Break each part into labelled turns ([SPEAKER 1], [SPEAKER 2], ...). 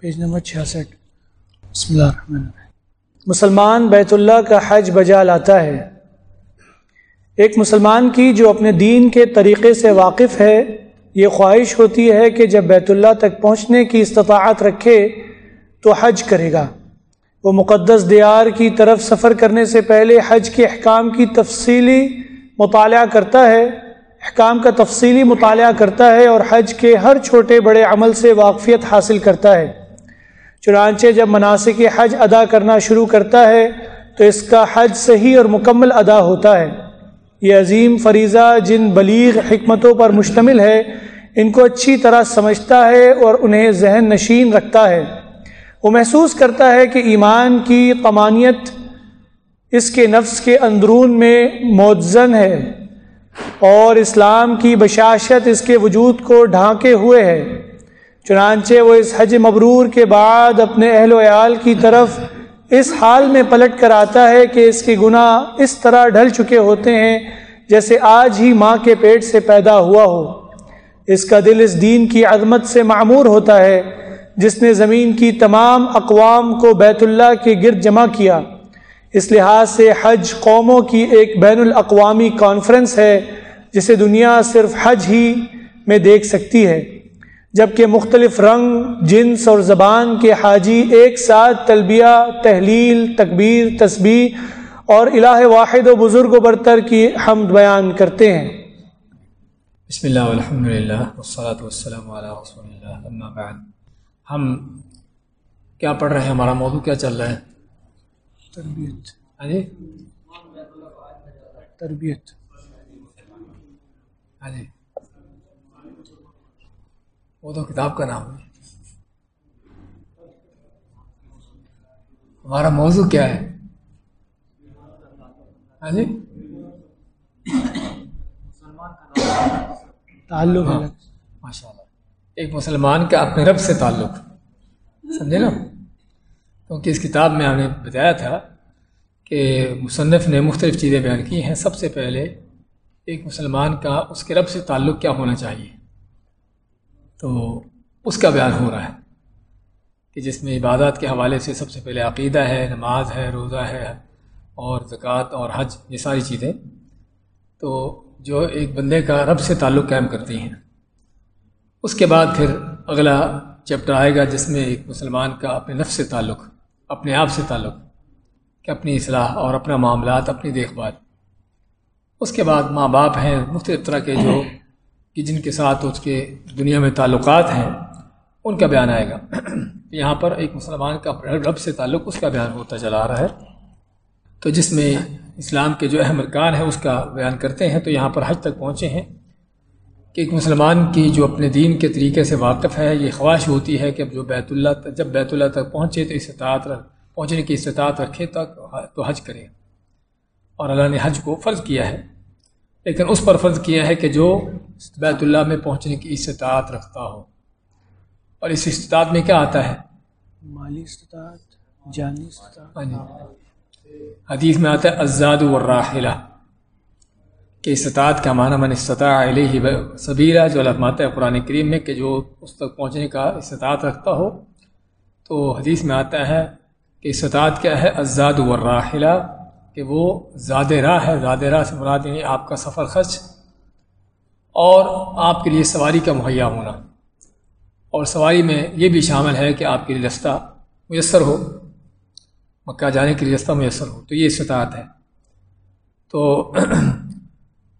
[SPEAKER 1] Page number چھیاسٹھ۔ بسم اللہ الرحمن الرحیم۔ مسلمان بیت اللہ کا حج بجا لاتا ہے۔ ایک مسلمان کی جو اپنے دین کے طریقے سے واقف ہے، یہ خواہش ہوتی ہے کہ جب بیت اللہ تک پہنچنے کی استطاعت رکھے تو حج کرے گا۔ وہ مقدس دیار کی طرف سفر کرنے سے پہلے حج کے احکام کی تفصیلی مطالعہ کرتا ہے۔ احکام کا تفصیلی مطالعہ کرتا ہے اور حج کے ہر چھوٹے بڑے عمل سے واقفیت حاصل کرتا ہے۔ چنانچہ جب مناسب حج ادا کرنا شروع کرتا ہے تو اس کا حج صحیح اور مکمل ادا ہوتا ہے۔ یہ عظیم فریضہ جن بلیغ حکمتوں پر مشتمل ہے، ان کو اچھی طرح سمجھتا ہے اور انہیں ذہن نشین رکھتا ہے۔ وہ محسوس کرتا ہے کہ ایمان کی قمانیت اس کے نفس کے اندرون میں موزن ہے اور اسلام کی بشاشت اس کے وجود کو ڈھانکے ہوئے ہے۔ چنانچہ وہ اس حج مبرور کے بعد اپنے اہل و عیال کی طرف اس حال میں پلٹ کر آتا ہے کہ اس کے گناہ اس طرح ڈھل چکے ہوتے ہیں جیسے آج ہی ماں کے پیٹ سے پیدا ہوا ہو۔ اس کا دل اس دین کی عظمت سے معمور ہوتا ہے، جس نے زمین کی تمام اقوام کو بیت اللہ کے گرد جمع کیا۔ اس لحاظ سے حج قوموں کی ایک بین الاقوامی کانفرنس ہے، جسے دنیا صرف حج ہی میں دیکھ سکتی ہے۔ جبکہ مختلف رنگ جنس اور زبان کے حاجی ایک ساتھ تلبیہ تحلیل تکبیر تسبیح اور الہ واحد و بزرگ و برتر کی حمد بیان کرتے ہیں۔
[SPEAKER 2] بسم اللہ الحمد للہ والصلاة والسلام علی رسول اللہ اما بعد۔ ہم کیا پڑھ رہے ہیں؟ ہمارا موضوع کیا چل رہا ہے؟
[SPEAKER 1] تربیت۔
[SPEAKER 2] ہاں جی
[SPEAKER 1] تربیت۔
[SPEAKER 2] ہاں جی وہ تو کتاب کا نام ہے۔ ہمارا موضوع کیا ہے؟ ہاں جی؟
[SPEAKER 1] تعلق
[SPEAKER 2] ہاں ماشاء اللہ۔ ایک مسلمان کا اپنے رب سے تعلق سمجھے نا؟ کیونکہ اس کتاب میں ہم نے بتایا تھا کہ مصنف نے مختلف چیزیں بیان کی ہیں۔ سب سے پہلے ایک مسلمان کا اس کے رب سے تعلق کیا ہونا چاہیے؟ تو اس کا بیان ہو رہا ہے کہ جس میں عبادات کے حوالے سے سب سے پہلے عقیدہ ہے، نماز ہے، روزہ ہے اور زکوٰۃ اور حج، یہ ساری چیزیں۔ تو جو ایک بندے کا رب سے تعلق قائم کرتی ہیں، اس کے بعد پھر اگلا چیپٹر آئے گا جس میں ایک مسلمان کا اپنے نفس سے تعلق، اپنے آپ سے تعلق، کہ اپنی اصلاح اور اپنا معاملات، اپنی دیکھ بھال۔ اس کے بعد ماں باپ ہیں، مختلف طرح کے جو کہ جن کے ساتھ اس کے دنیا میں تعلقات ہیں، ان کا بیان آئے گا۔ یہاں پر ایک مسلمان کا رب سے تعلق اس کا بیان ہوتا چلا آ رہا ہے۔ تو جس میں اسلام کے جو اہم ارکان ہیں، اس کا بیان کرتے ہیں۔ تو یہاں پر حج تک پہنچے ہیں۔ کہ ایک مسلمان کی جو اپنے دین کے طریقے سے واقف ہے، یہ خواہش ہوتی ہے کہ اب جو بیت اللہ جب بیت اللہ تک پہنچے، تو استطاعت پہنچنے کی استطاعت رکھے تک تو حج کرے۔ اور اللہ نے حج کو فرض کیا ہے۔ لیکن اس پر فرض کیا ہے کہ جو بیت اللہ میں پہنچنے کی استطاعت رکھتا ہو۔ اور اس استطاعت میں کیا آتا ہے؟
[SPEAKER 1] مالی استطاعت جانی استطاعت۔
[SPEAKER 2] ہاں جی۔ حدیث میں آتا ہے ازاد الراحلہ کہ استطاعت کا معنی من استطاع علیہ صبیرہ جو علامات ہے قرآن کریم میں کہ جو اس تک پہنچنے کا استطاعت رکھتا ہو۔ تو حدیث میں آتا ہے کہ استطاعت کیا ہے؟ ازاد الراحلہ کہ وہ زاد راہ ہے زاد راہ سے مراد یعنی آپ کا سفر خرچ اور آپ کے لیے سواری کا مہیا ہونا۔ اور سواری میں یہ بھی شامل ہے کہ آپ کے لیے رستہ میسر ہو، مکہ جانے کے لیے رستہ میسر ہو، تو یہ استطاعت ہے۔ تو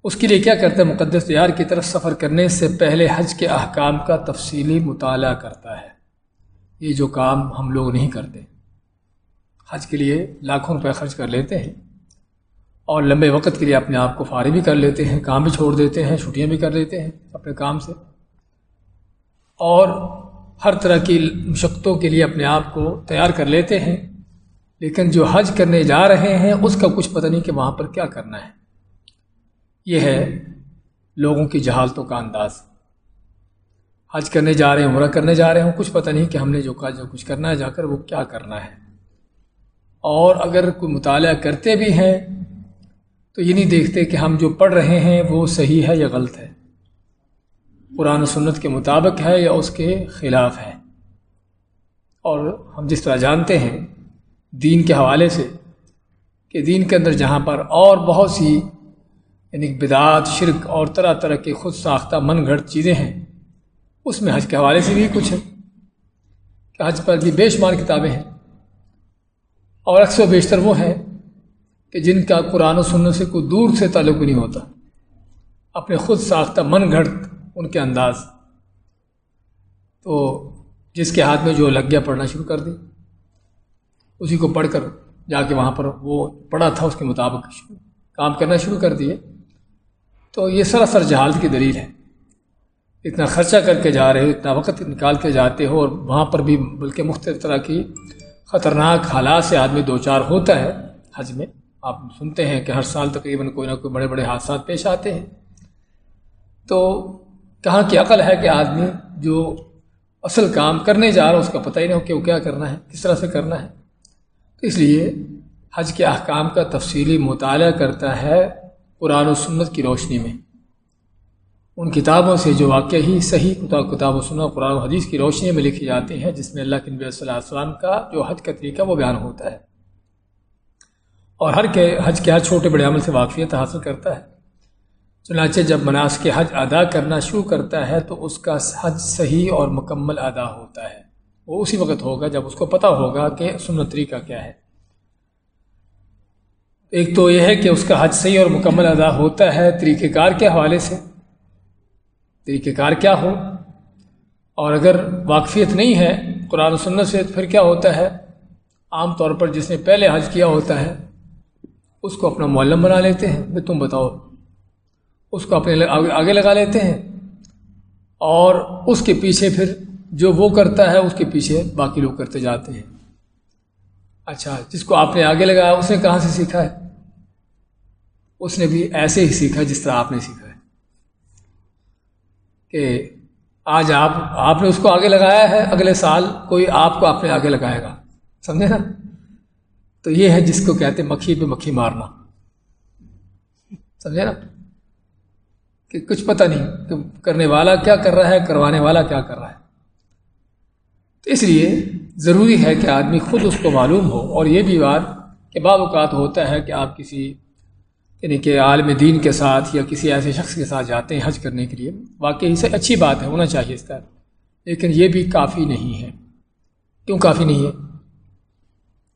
[SPEAKER 2] اس کے لیے کیا کرتا ہے مقدس دیار کی طرف سفر کرنے سے پہلے حج کے احکام کا تفصیلی مطالعہ کرتا ہے۔ یہ جو کام ہم لوگ نہیں کرتے۔ حج کے لیے لاکھوں روپے خرچ کر لیتے ہیں اور لمبے وقت کے لیے اپنے آپ کو فارغ بھی کر لیتے ہیں، کام بھی چھوڑ دیتے ہیں، چھٹیاں بھی کر لیتے ہیں اپنے کام سے۔ اور ہر طرح کی مشقتوں کے لیے اپنے آپ کو تیار کر لیتے ہیں۔ لیکن جو حج کرنے جا رہے ہیں، اس کا کچھ پتہ نہیں کہ وہاں پر کیا کرنا ہے۔ یہ ہے لوگوں کی جہالتوں کا انداز۔ حج کرنے جا رہے ہیں، عمرہ کرنے جا رہے ہوں کچھ پتہ نہیں کہ ہم نے جو کہا، جو کچھ کرنا ہے، جا کر وہ کیا کرنا ہے۔ اور اگر کوئی مطالعہ کرتے بھی ہیں، تو یہ نہیں دیکھتے کہ ہم جو پڑھ رہے ہیں وہ صحیح ہے یا غلط ہے۔ قرآن و سنت کے مطابق ہے یا اس کے خلاف ہے۔ اور ہم جس طرح جانتے ہیں دین کے حوالے سے کہ دین کے اندر جہاں پر اور بہت سی یعنی بدعات، شرک اور طرح طرح کے خود ساختہ من گھڑت چیزیں ہیں، اس میں حج کے حوالے سے بھی کچھ ہے۔ کہ حج پر بھی بے شمار کتابیں ہیں۔ اور اکثر و بیشتر وہ ہیں کہ جن کا قرآن و سننے سے کوئی دور سے تعلق نہیں ہوتا، اپنے خود ساختہ من گھڑت ان کے انداز۔ تو جس کے ہاتھ میں جو لگ گیا پڑھنا شروع کر دی، اسی کو پڑھ کر جا کے وہاں پر وہ پڑھا تھا، اس کے مطابق کام کرنا شروع کر دیے۔ تو یہ سراسر جہالت کی دلیل ہے۔ اتنا خرچہ کر کے جا رہے ہو، اتنا وقت نکال کے جاتے ہو اور وہاں پر بھی بلکہ مختلف طرح کی خطرناک حالات سے آدمی دو چار ہوتا ہے، حج میں۔ آپ سنتے ہیں کہ ہر سال تقریباً کوئی نہ کوئی بڑے بڑے حادثات پیش آتے ہیں۔ تو کہاں کی عقل ہے کہ آدمی جو اصل کام کرنے جا رہا ہے، اس کا پتہ ہی نہیں ہو کہ وہ کیا کرنا ہے، کس طرح سے کرنا ہے۔ تو اس لیے حج کے احکام کا تفصیلی مطالعہ کرتا ہے قرآن و سنت کی روشنی میں۔ ان کتابوں سے جو واقع ہی صحیح کتاب و سنت قرآن و حدیث کی روشنی میں لکھی جاتی ہیں، جس میں اللہ کے نبی صلی اللہ علیہ وسلم کا جو حج کا طریقہ وہ بیان ہوتا ہے۔ اور ہر کے حج کے ہر چھوٹے بڑے عمل سے واقفیت حاصل کرتا ہے۔ چنانچہ جب مناس کے حج ادا کرنا شروع کرتا ہے تو اس کا حج صحیح اور مکمل ادا ہوتا ہے۔ وہ اسی وقت ہوگا جب اس کو پتہ ہوگا کہ سنت طریقہ کیا ہے۔ ایک تو یہ ہے کہ اس کا حج صحیح اور مکمل ادا ہوتا ہے۔ طریقہ کار کے حوالے سے طریقہ کار کیا ہو اور اگر واقفیت نہیں ہے قرآن و سنت سے پھر کیا ہوتا ہے؟ عام طور پر جس نے پہلے حج کیا ہوتا ہے، اس کو اپنا معلم بنا لیتے ہیں۔ بھائی تم بتاؤ، اس کو اپنے آگے لگا لیتے ہیں۔ اور اس کے پیچھے پھر جو وہ کرتا ہے، اس کے پیچھے باقی لوگ کرتے جاتے ہیں۔ اچھا جس کو آپ نے آگے لگایا، اس نے کہاں سے سیکھا ہے؟ اس نے بھی ایسے ہی سیکھا جس طرح آپ نے سیکھا۔ کہ آج آپ آپ نے اس کو آگے لگایا ہے، اگلے سال کوئی آپ کو اپنے آگے لگائے گا۔ سمجھے نا؟ تو یہ ہے جس کو کہتے مکھی پہ مکھی مارنا۔ سمجھے نا؟ کہ کچھ پتہ نہیں کہ کرنے والا کیا کر رہا ہے، کروانے والا کیا کر رہا ہے۔ تو اس لیے ضروری ہے کہ آدمی خود اس کو معلوم ہو۔ اور یہ بھی بات کہ بعض اوقات ہوتا ہے کہ آپ کسی یعنی کہ عالم دین کے ساتھ یا کسی ایسے شخص کے ساتھ جاتے ہیں حج کرنے کے لیے، واقعی سے اچھی بات ہے، ہونا چاہیے اس کا لیکن یہ بھی کافی نہیں ہے۔ کیوں کافی نہیں ہے؟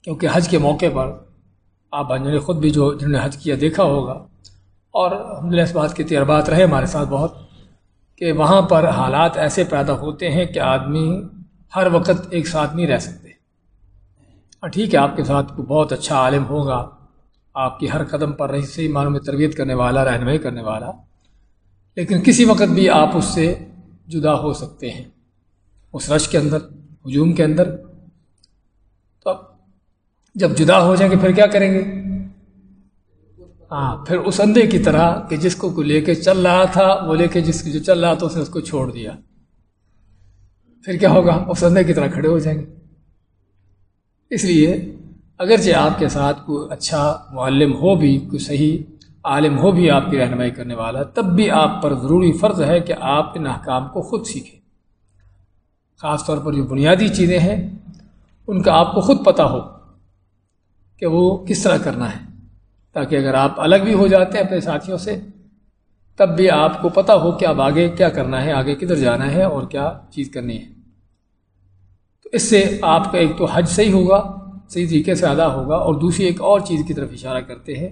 [SPEAKER 2] کیونکہ حج کے موقع پر آپ نے خود بھی جو جنہوں نے حج کیا، دیکھا ہوگا۔ اور الحمد للہ اس بات کے تجربات رہے ہمارے ساتھ بہت کہ وہاں پر حالات ایسے پیدا ہوتے ہیں کہ آدمی ہر وقت ایک ساتھ نہیں رہ سکتے۔ ہاں ٹھیک ہے، آپ کے ساتھ بہت اچھا عالم ہوگا۔ آپ کی ہر قدم پر رہی صحیح معنوں میں تربیت کرنے والا، رہنمائی کرنے والا۔ لیکن کسی وقت بھی آپ اس سے جدا ہو سکتے ہیں، اس رش کے اندر، ہجوم کے اندر۔ تو اب جب جدا ہو جائیں گے، پھر کیا کریں گے؟ ہاں پھر اس اندھے کی طرح کہ جس کو لے کے چل رہا تھا، وہ لے کے جس جو چل رہا تھا، اس نے اس کو چھوڑ دیا۔ پھر کیا ہوگا؟ وہ سندے کی طرح کھڑے ہو جائیں گے۔ اس لیے اگرچہ آپ کے ساتھ کوئی اچھا معلم ہو بھی، کوئی صحیح عالم ہو بھی آپ کی رہنمائی کرنے والا، تب بھی آپ پر ضروری فرض ہے کہ آپ ان احکام کو خود سیکھیں۔ خاص طور پر جو بنیادی چیزیں ہیں، ان کا آپ کو خود پتہ ہو کہ وہ کس طرح کرنا ہے۔ تاکہ اگر آپ الگ بھی ہو جاتے ہیں اپنے ساتھیوں سے، تب بھی آپ کو پتہ ہو کہ اب آگے کیا کرنا ہے، آگے کدھر جانا ہے اور کیا چیز کرنی ہے۔ تو اس سے آپ کا ایک تو حج صحیح ہوگا صحیح طریقے سے ادا ہوگا اور دوسری ایک اور چیز کی طرف اشارہ کرتے ہیں۔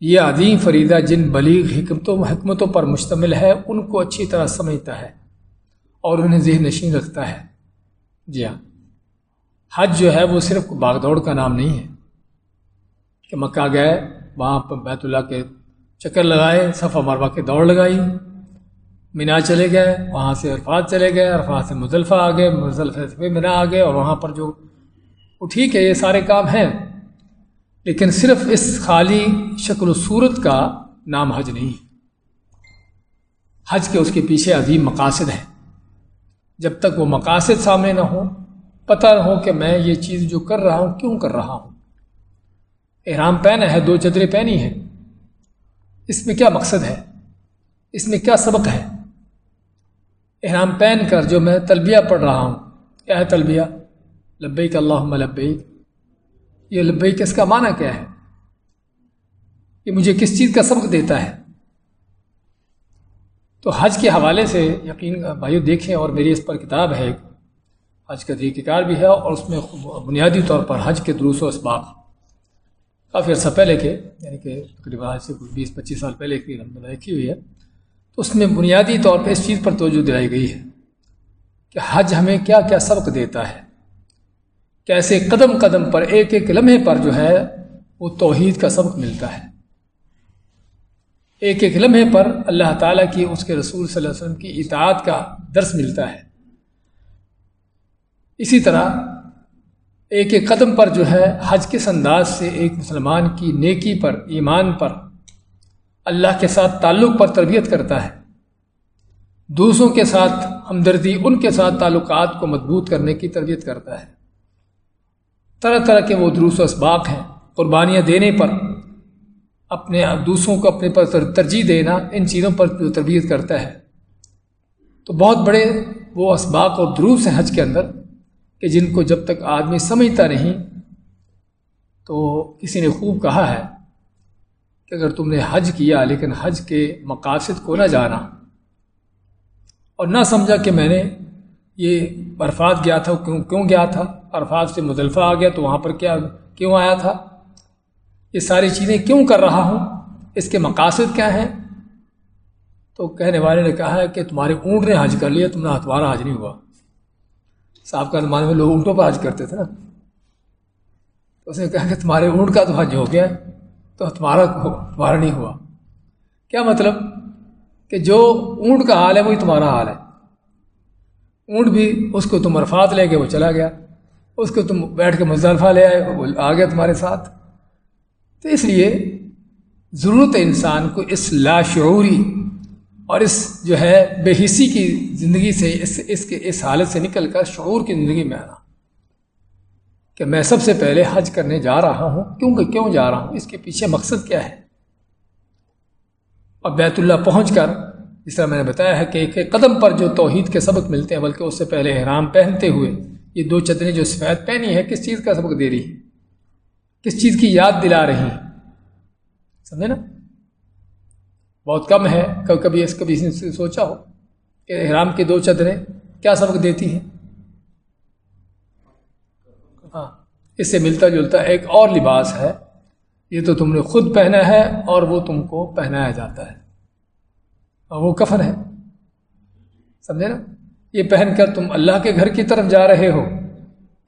[SPEAKER 2] یہ عظیم فریدہ جن بلیغ حکمتوں حکمتوں پر مشتمل ہے، ان کو اچھی طرح سمجھتا ہے اور انہیں ذہن نشین رکھتا ہے۔ جی ہاں۔ حج جو ہے، وہ صرف باغ دوڑ کا نام نہیں ہے کہ مکہ گئے، وہاں پر بیت اللہ کے چکر لگائے، صفا مروا کے دوڑ لگائی، مینا چلے گئے، وہاں سے عرفات چلے گئے، عرفات سے مزلفہ آ گئے مزلفہ سے مینا آ گئے اور وہاں پر جو وہ ٹھیک ہے، یہ سارے کام ہیں، لیکن صرف اس خالی شکل و صورت کا نام حج نہیں۔ حج کے اس کے پیچھے عظیم مقاصد ہیں۔ جب تک وہ مقاصد سامنے نہ ہوں، پتہ نہ ہو کہ میں یہ چیز جو کر رہا ہوں، کیوں کر رہا ہوں۔ احرام پہنا ہے، دو چدریں پہنی ہیں۔ اس میں کیا مقصد ہے؟ اس میں کیا سبق ہے؟ احرام پہن کر جو میں تلبیہ پڑھ رہا ہوں۔ کیا ہے تلبیہ؟ لبیک اللہ لبیک۔ یہ لبیک اس کا معنی کیا ہے؟ یہ مجھے کس چیز کا سبق دیتا ہے؟ تو حج کے حوالے سے یقین بھائیو دیکھیں اور میری اس پر کتاب ہے حج کا طریقہ کار بھی ہے اور اس میں بنیادی طور پر حج کے دروس و اسباب کافی عرصہ پہلے کے یعنی کہ تقریباً آج سے کچھ بیس پچیس سال پہلے کی ہم لکھی ہوئی ہے۔ تو اس میں بنیادی طور پہ اس چیز پر توجہ دلائی گئی ہے کہ حج ہمیں کیا کیا سبق دیتا ہے۔ کیسے قدم قدم پر، ایک ایک لمحے پر جو ہے، وہ توحید کا سبق ملتا ہے۔ ایک ایک لمحے پر اللہ تعالیٰ کی، اس کے رسول صلی اللہ علیہ وسلم کی اطاعت کا درس ملتا ہے۔ اسی طرح، ایک ایک قدم پر جو ہے، حج کس انداز سے ایک مسلمان کی نیکی پر، ایمان پر اللہ کے ساتھ تعلق پر تربیت کرتا ہے۔ دوسروں کے ساتھ ہمدردی، ان کے ساتھ تعلقات کو مضبوط کرنے کی تربیت کرتا ہے۔ طرح طرح کے وہ دروس و اسباق ہیں، قربانیاں دینے پر، اپنے دوسروں کو اپنے پر ترجیح دینا ان چیزوں پر جو تربیت کرتا ہے۔ تو بہت بڑے وہ اسباق اور دروس ہیں حج کے اندر کہ جن کو جب تک آدمی سمجھتا نہیں، تو کسی نے خوب کہا ہے کہ اگر تم نے حج کیا لیکن حج کے مقاصد کو نہ جانا اور نہ سمجھا کہ میں نے یہ عرفات گیا تھا، کیوں کیوں گیا تھا؟ عرفات سے مضلفہ آ گیا تو وہاں پر کیا، کیوں آیا تھا؟ یہ ساری چیزیں کیوں کر رہا ہوں؟ اس کے مقاصد کیا ہیں؟ تو کہنے والے نے کہا ہے کہ تمہارے اونٹ نے حج کر لیا تمہارا ہتھوارا حج نہیں ہوا۔ صاحب کا زمانے میں لوگ اونٹوں پر حج کرتے تھے نا۔ تو اس نے کہا کہ تمہارے اونٹ کا تو حج ہو گیا تو تمہارا تمہارا نہیں ہوا۔ کیا مطلب؟ کہ جو اونٹ کا حال ہے وہی تمہارا حال ہے۔ اونٹ بھی اس کو تم عرفات لے کے وہ چلا گیا۔ اس کو تم بیٹھ کے مزدلفہ لے آئے وہ آ گیا تمہارے ساتھ۔ تو اس لیے ضرورت ہے انسان کو اس لاشعوری اور اس جو ہے بے حصی کی زندگی سے، اس اس کے، اس حالت سے نکل کر شعور کی زندگی میں آنا۔ کہ میں سب سے پہلے حج کرنے جا رہا ہوں۔ کیونکہ کیوں جا رہا ہوں؟ اس کے پیچھے مقصد کیا ہے؟ اور بیت اللہ پہنچ کر جس طرح میں نے بتایا ہے کہ ایک قدم پر جو توحید کے سبق ملتے ہیں، بلکہ اس سے پہلے احرام پہنتے ہوئے، یہ دو چدریں جو سفید پہنی ہے کس چیز کا سبق دے رہی ہے کس چیز کی یاد دلا رہی ہیں؟ سمجھے نا؟ بہت کم ہے کبھی کبھی اس کبھی سوچا ہو کہ احرام کی دو چدریں کیا سبق دیتی ہیں؟ ہاں اس سے ملتا جلتا ایک اور لباس ہے، یہ تو تم نے خود پہنا ہے اور وہ تم کو پہنایا جاتا ہے۔ اور وہ کفن ہے۔ سمجھے نا؟ یہ پہن کر تم اللہ کے گھر کی طرف جا رہے ہو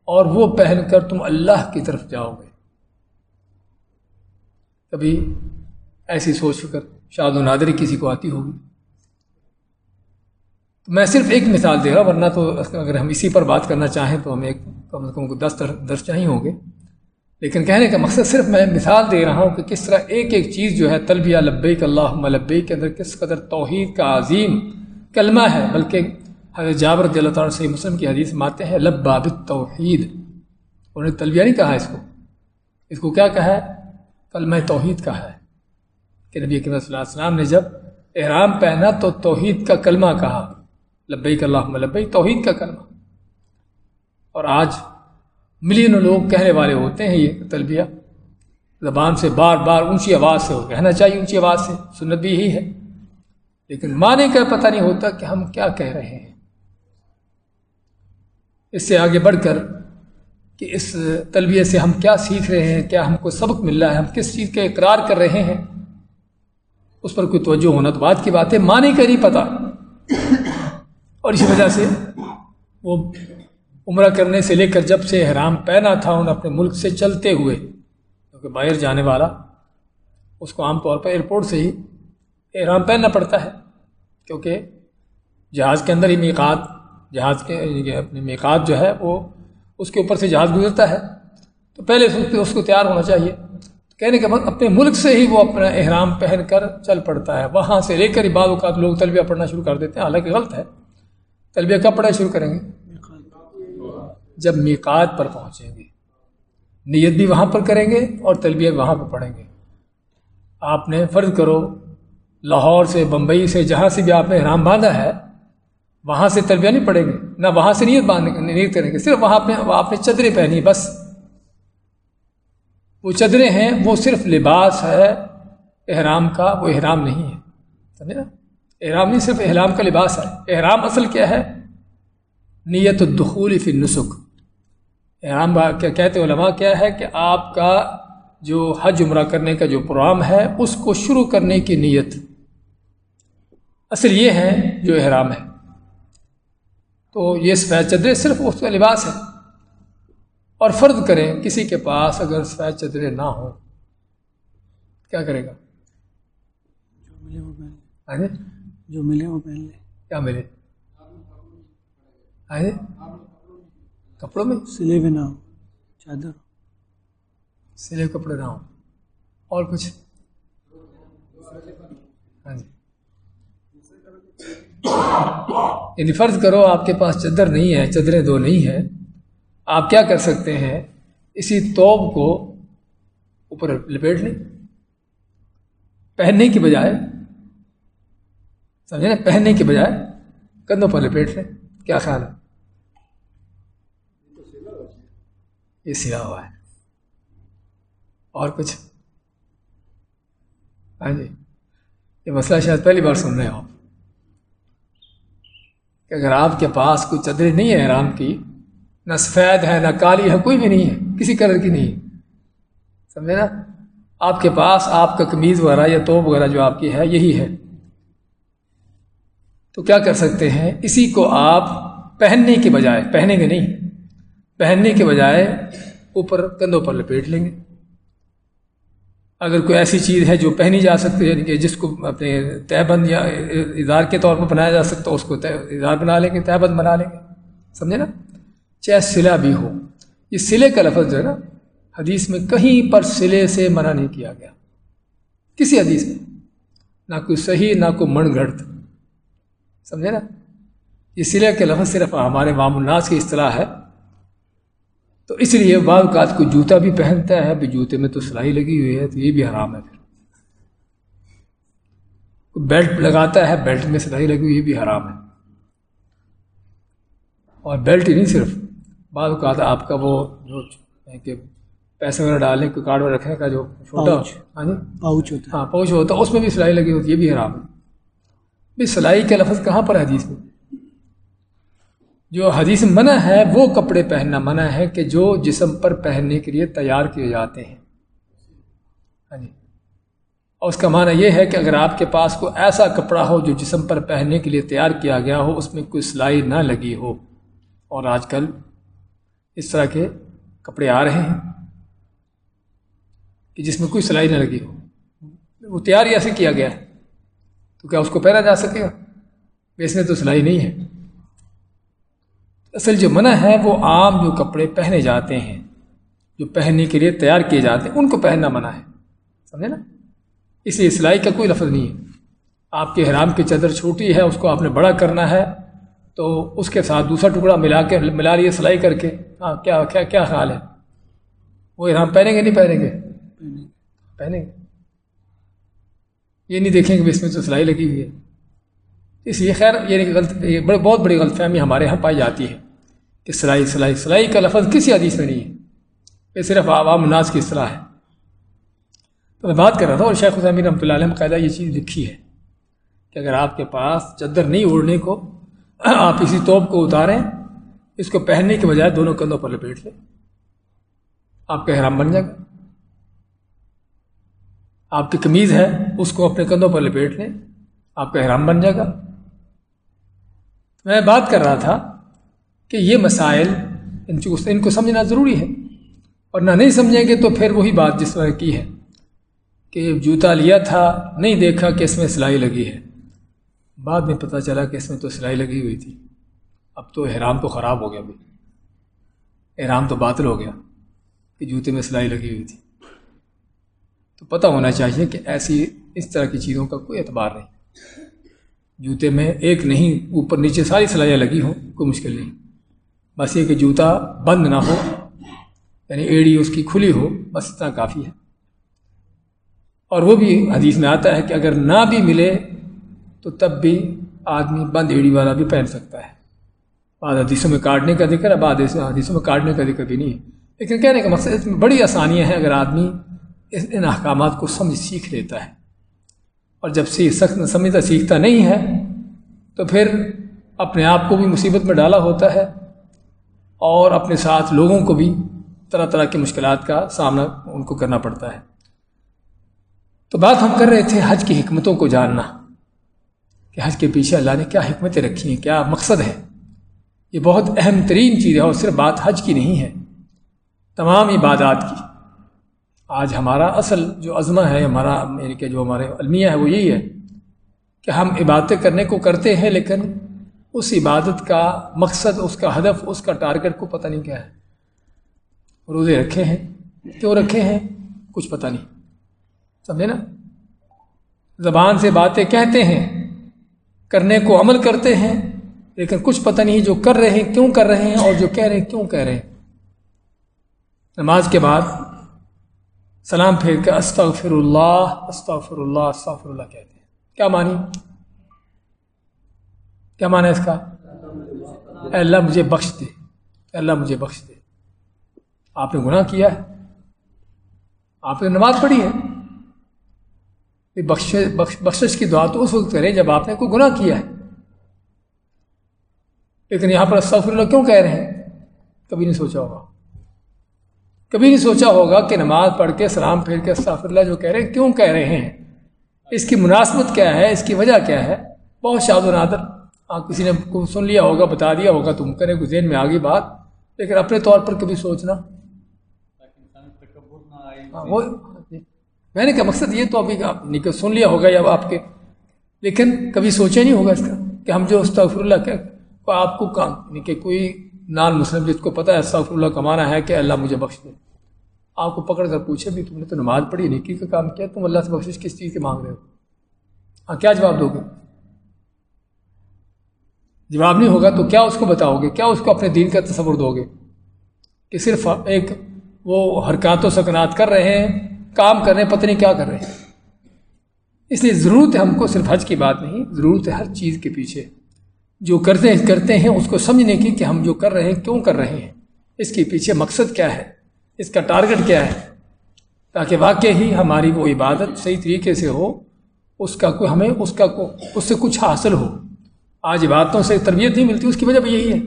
[SPEAKER 2] اور وہ پہن کر تم اللہ کی طرف جاؤ گے۔ کبھی ایسی سوچ فکر شاد و نادری کسی کو آتی ہوگی؟ تو میں صرف ایک مثال دے رہا ورنہ تو اگر ہم اسی پر بات کرنا چاہیں تو ہمیں کم از کم دس درس چاہیے ہوں گے۔ لیکن کہنے کا مقصد صرف میں مثال دے رہا ہوں کہ کس طرح ایک ایک چیز جو ہے طلبیہ لبیک اللہ لبیک کے اندر کس قدر توحید کا عظیم کلمہ ہے، بلکہ حضرت جابر اللہ تعالیٰ صحیح مسلم کی حدیث ماتے ہیں، لب باب توحید انہوں نے طلبیہ نہیں کہا اس کو۔ اس کو کیا کہا ہے؟ کلمہ توحید کا ہے۔ کہ نبی صلی اللہ علیہ وسلم نے جب احرام پہنا تو توحید کا کلمہ کہا، لبیک اللہ لبیک، توحید کا کلمہ۔ اور آج ملینوں لوگ کہنے والے ہوتے ہیں یہ تلبیہ۔ زبان سے بار بار اونچی آواز سے ہو کہنا چاہیے، اونچی آواز سے۔ سنت بھی یہی ہے۔ لیکن معنی کا پتہ نہیں ہوتا کہ ہم کیا کہہ رہے ہیں۔ اس سے آگے بڑھ کر کہ اس تلبیہ سے ہم کیا سیکھ رہے ہیں، کیا ہم کو سبق مل رہا ہے، ہم کس چیز کا اقرار کر رہے ہیں۔ اس پر کوئی توجہ ہونا تو بات کی بات ہے، معنی کا نہیں پتہ۔ اور اسی وجہ سے وہ عمرہ کرنے سے لے کر جب سے احرام پہنا تھا ان اپنے ملک سے چلتے ہوئے، کیونکہ باہر جانے والا اس کو عام طور پر ایئرپورٹ سے ہی احرام پہننا پڑتا ہے، کیونکہ جہاز کے اندر ہی میقات، جہاز کے یعنی اپنے میقات جو ہے وہ اس کے اوپر سے جہاز گزرتا ہے۔ تو پہلے اس کو تیار ہونا چاہیے۔ کہنے کے بعد مطلب، اپنے ملک سے ہی وہ اپنا احرام پہن کر چل پڑتا ہے۔ وہاں سے لے کر ہی بعض اوقات لوگ طلبیہ پڑھنا شروع کر دیتے ہیں، حالانکہ غلط ہے۔ طلبیہ کب پڑھنا شروع کریں گے؟ جب میقات پر پہنچیں گے۔ نیت بھی وہاں پر کریں گے اور تلبیہ وہاں پر پڑھیں گے۔ آپ نے فرض کرو، لاہور سے بمبئی سے جہاں سے بھی آپ نے احرام باندھا ہے، وہاں سے تربیہ نہیں پڑیں گے، نہ وہاں سے نیت باندھنے، نیت کریں گے، صرف وہاں پہ، آپ نے چدریں پہنی، بس۔ وہ چدریں ہیں، وہ صرف لباس ہے، احرام کا، وہ احرام نہیں ہے۔ سمجھے نا؟ احرام نہیں، صرف احرام کا لباس ہے۔ احرام اصل کیا ہے؟ نیت الدخول فی نسخ احرام کہتے علماء کیا ہے کہ آپ کا جو حج عمرہ کرنے کا جو پروگرام ہے اس کو شروع کرنے کی نیت۔ اصل یہ ہے جو احرام ہے۔ تو یہ سفید چدرے صرف اس کا لباس ہے۔ اور فرض کریں کسی کے پاس اگر سفید چدرے نہ ہوں کیا کرے گا؟
[SPEAKER 1] جو ملے وہ پہن لے۔
[SPEAKER 2] کیا ملے؟ کپڑوں میں؟
[SPEAKER 1] سلے بھی نہ ہو چادر۔
[SPEAKER 2] سلے کپڑے نہ ہو اور کچھ؟ ہاں جی۔ یعنی فرض کرو آپ کے پاس چادر نہیں ہے چادریں دو نہیں ہیں۔ آپ کیا کر سکتے ہیں؟ اسی توب کو اوپر لپیٹ لیں۔ پہننے کی بجائے سمجھے نا؟ پہننے کی بجائے کندھوں پر لپیٹ لیں۔ کیا خیال ہے؟ یہ سلا ہوا ہے۔ اور کچھ؟ ہاں جی۔ یہ مسئلہ شاید پہلی بار سن رہے ہو کہ اگر آپ کے پاس کوئی چدریں نہیں ہے آرام کی، نہ سفید ہے، نہ کالی ہے، کوئی بھی نہیں ہے، کسی کلر کی نہیں۔ ہے سمجھے نا؟ آپ کے پاس آپ کا قمیض وغیرہ یا توپ وغیرہ جو آپ کی ہے، یہی ہے۔ تو کیا کر سکتے ہیں؟ اسی کو آپ پہننے کے بجائے، پہنیں گے نہیں۔ پہننے کے بجائے اوپر کندھوں پر لپیٹ لیں گے۔ اگر کوئی ایسی چیز ہے جو پہنی جا سکتی ہے یعنی کہ جس کو اپنے طے بند یا اظہار کے طور پر بنایا جا سکتا ہے، اس کو اظہار بنا لیں گے طے بند بنا لیں گے۔ سمجھے نا؟ چاہے سلا بھی ہو۔ یہ سلے کا لفظ جو ہے نا، حدیث میں کہیں پر سلے سے منع نہیں کیا گیا۔ کسی حدیث میں۔ نہ کوئی صحیح، نہ کوئی من گھڑت۔ سمجھے نا؟ یہ سلے کے لفظ صرف ہمارے مام الناس کی اصطلاح ہے۔ تو اس لیے بعض اوقات کو جوتا بھی پہنتا ہے بھی جوتے میں تو سلائی لگی ہوئی ہے تو یہ بھی حرام ہے پھر۔ بیلٹ لگاتا ہے بیلٹ میں سلائی لگی ہوئی یہ بھی حرام ہے۔ اور بیلٹ ہی نہیں صرف بعض اوقات آپ کا وہ جو کہ پیسے وغیرہ ڈالنے کو کارڈ میں رکھنے کا جو چھوٹا ہاں جی؟
[SPEAKER 1] پاؤچ ہوتا
[SPEAKER 2] ہاں پاؤچ ہوتا ہے اس میں بھی سلائی لگی ہوتی ہے یہ بھی حرام ہے۔ بھائی سلائی کا لفظ کہاں پر ہے حدیث میں؟ جو حدیث منع ہے، وہ کپڑے پہننا منع ہے کہ جو جسم پر پہننے کے لیے تیار کیے جاتے ہیں۔ ہاں جی۔ اور اس کا معنی یہ ہے کہ اگر آپ کے پاس کوئی ایسا کپڑا ہو جو جسم پر پہننے کے لیے تیار کیا گیا ہو، اس میں کوئی سلائی نہ لگی ہو۔ اور آج کل اس طرح کے کپڑے آ رہے ہیں کہ جس میں کوئی سلائی نہ لگی ہو۔ وہ تیار ہی ایسے کیا گیا ہے تو کیا اس کو پہنا جا سکے گا؟ اس میں تو سلائی نہیں ہے۔ اصل جو منع ہے وہ عام جو کپڑے پہنے جاتے ہیں جو پہننے کے لیے تیار کیے جاتے ہیں ان کو پہننا منع ہے۔ سمجھے نا؟ اس لیے سلائی کا کوئی لفظ نہیں ہے۔ آپ کے حرام کی چادر چھوٹی ہے اس کو آپ نے بڑا کرنا ہے تو اس کے ساتھ دوسرا ٹکڑا ملا کے ملا لیے سلائی کر کے۔ ہاں کیا کیا کیا خیال ہے؟ وہ حرام پہنیں گے نہیں پہنیں گے؟ پہنیں گے۔ یہ نہیں دیکھیں گے اس میں تو سلائی لگی ہوئی ہے۔ اس لیے خیر یعنی یہ غلط بڑے بہت بڑی غلط فہمی ہمارے یہاں پائی جاتی ہے کہ سلائی سلائی سلائی کا لفظ کسی حدیث میں نہیں ہے۔ یہ صرف عوام الناس کی اصطلاح ہے۔ تو میں بات کر رہا تھا اور شیخ حسین رحمۃ اللہ علیہ قاعدہ یہ چیز لکھی ہے کہ اگر آپ کے پاس چادر نہیں اڑنے کو، آپ اسی توپ کو اتاریں، اس کو پہننے کے بجائے دونوں کندھوں پر لپیٹ لیں۔ آپ کا احرام بن جائے گا آپ کی قمیض ہے، اس کو اپنے کندھوں پر لپیٹ لیں۔ آپ کا احرام بن جائے گا۔ میں بات کر رہا تھا کہ یہ مسائل، ان کو سمجھنا ضروری ہے۔ اور نہ نہیں سمجھیں گے تو پھر وہی بات جس طرح کی ہے کہ جوتا لیا تھا، نہیں دیکھا کہ اس میں سلائی لگی ہے۔ بعد میں پتہ چلا کہ اس میں تو سلائی لگی ہوئی تھی۔ اب تو احرام تو خراب ہو گیا بھائی احرام تو باطل ہو گیا کہ جوتے میں سلائی لگی ہوئی تھی۔ تو پتہ ہونا چاہیے کہ ایسی اس طرح کی چیزوں کا کوئی اعتبار نہیں۔ جوتے میں ایک نہیں، اوپر نیچے ساری سلائیاں لگی ہوں، کوئی مشکل نہیں۔ بس یہ کہ جوتا بند نہ ہو یعنی ایڑی اس کی کھلی ہو، بس اتنا کافی ہے۔ اور وہ بھی حدیث میں آتا ہے کہ اگر نہ بھی ملے تو تب بھی آدمی بند ایڑی والا بھی پہن سکتا ہے۔ بعض حدیثوں میں کاٹنے کا ذکر ہے، بعض حدیثوں میں کاٹنے کا ذکر بھی نہیں ہے۔ لیکن کہنے کا مقصد اس میں بڑی آسانیاں ہیں، اگر آدمی اس ان احکامات کو سمجھ سیکھ لیتا ہے۔ اور جب سے سخت سمجھتا سیکھتا نہیں ہے، تو پھر اپنے آپ کو بھی مصیبت میں ڈالا ہوتا ہے اور اپنے ساتھ لوگوں کو بھی طرح طرح کی مشکلات کا سامنا ان کو کرنا پڑتا ہے۔ تو بات ہم کر رہے تھے حج کی حکمتوں کو جاننا، کہ حج کے پیچھے اللہ نے کیا حکمتیں رکھی ہیں، کیا مقصد ہے۔ یہ بہت اہم ترین چیز ہے اور صرف بات حج کی نہیں ہے، تمام عبادات کی۔ آج ہمارا اصل جو عزمہ ہے، ہمارا یعنی کہ جو ہمارے المیہ ہے، وہ یہی ہے کہ ہم عبادتیں کرنے کو کرتے ہیں، لیکن اس عبادت کا مقصد، اس کا ہدف، اس کا ٹارگٹ کو پتہ نہیں کیا ہے۔ روزے رکھے ہیں، کیوں رکھے ہیں؟ کچھ پتہ نہیں۔ سمجھے نا؟ زبان سے باتیں کہتے ہیں، کرنے کو عمل کرتے ہیں، لیکن کچھ پتہ نہیں جو کر رہے ہیں، کیوں کر رہے ہیں اور جو کہہ رہے ہیں، کیوں کہہ رہے ہیں۔ نماز کے بعد سلام پھیر کے استغفر اللہ استغفر اللہ استغفر اللہ کہتے ہیں۔ کیا مانی کیا مانا اس کا؟ اے اللہ مجھے بخش دے۔ اے اللہ مجھے بخش دے۔ آپ نے گناہ کیا ہے۔ آپ نے نماز پڑھی ہے۔ بخش بخشش کی دعا تو اس وقت کریں جب آپ نے کوئی گناہ کیا ہے۔ لیکن یہاں پر استغفر اللہ کیوں کہہ رہے ہیں؟ کبھی نہیں سوچا ہوگا۔ کبھی نہیں سوچا ہوگا کہ نماز پڑھ کے سلام پھیر کے استغفر اللہ جو کہہ رہے ہیں کیوں کہہ رہے ہیں؟ اس کی مناسبت کیا ہے؟ اس کی وجہ کیا ہے؟ بہت شاد و نادر آپ کسی نے سن لیا ہوگا بتا دیا ہوگا تم کرے ذہن میں آگے بات لیکن اپنے طور پر کبھی سوچنا۔ ہاں، وہ میں نے کہا مقصد یہ تو ابھی سن لیا ہوگا یا آپ کے لیکن کبھی سوچا نہیں ہوگا اس کا کہ ہم جو استغفر اللہ کہ آپ کو کام یعنی کہ کوئی نان مسلم جس کو پتہ ہے، استغفر اللہ کمانا ہے کہ اللہ مجھے بخش دے۔ آپ کو پکڑ کر پوچھے بھی، تم نے تو نماز پڑھی، نیکی کا کام کیا، تم اللہ سے بخش کس چیز کے مانگ رہے ہو؟ ہاں کیا جواب دو گے؟ جواب نہیں ہوگا تو کیا اس کو بتاؤ گے؟ کیا اس کو اپنے دین کا تصور دو گے؟ کہ صرف ایک وہ حرکات و سکنات کر رہے ہیں، کام کر رہے ہیں، پتہ نہیں کیا کر رہے ہیں۔ اس لیے ضرورت ہے ہم کو صرف حج کی بات نہیں، ضرورت ہے ہر چیز کے پیچھے۔ جو کرتے کرتے ہیں، اس کو سمجھنے کی کہ ہم جو کر رہے ہیں، کیوں کر رہے ہیں؟ اس کے پیچھے مقصد کیا ہے؟ اس کا ٹارگٹ کیا ہے؟ تاکہ واقع ہی ہماری وہ عبادت صحیح طریقے سے ہو، اس کا کوئی ہمیں، اس کا اس سے کچھ حاصل ہو۔ آج عبادتوں سے تربیت نہیں ملتی، اس کی وجہ بھی یہی ہے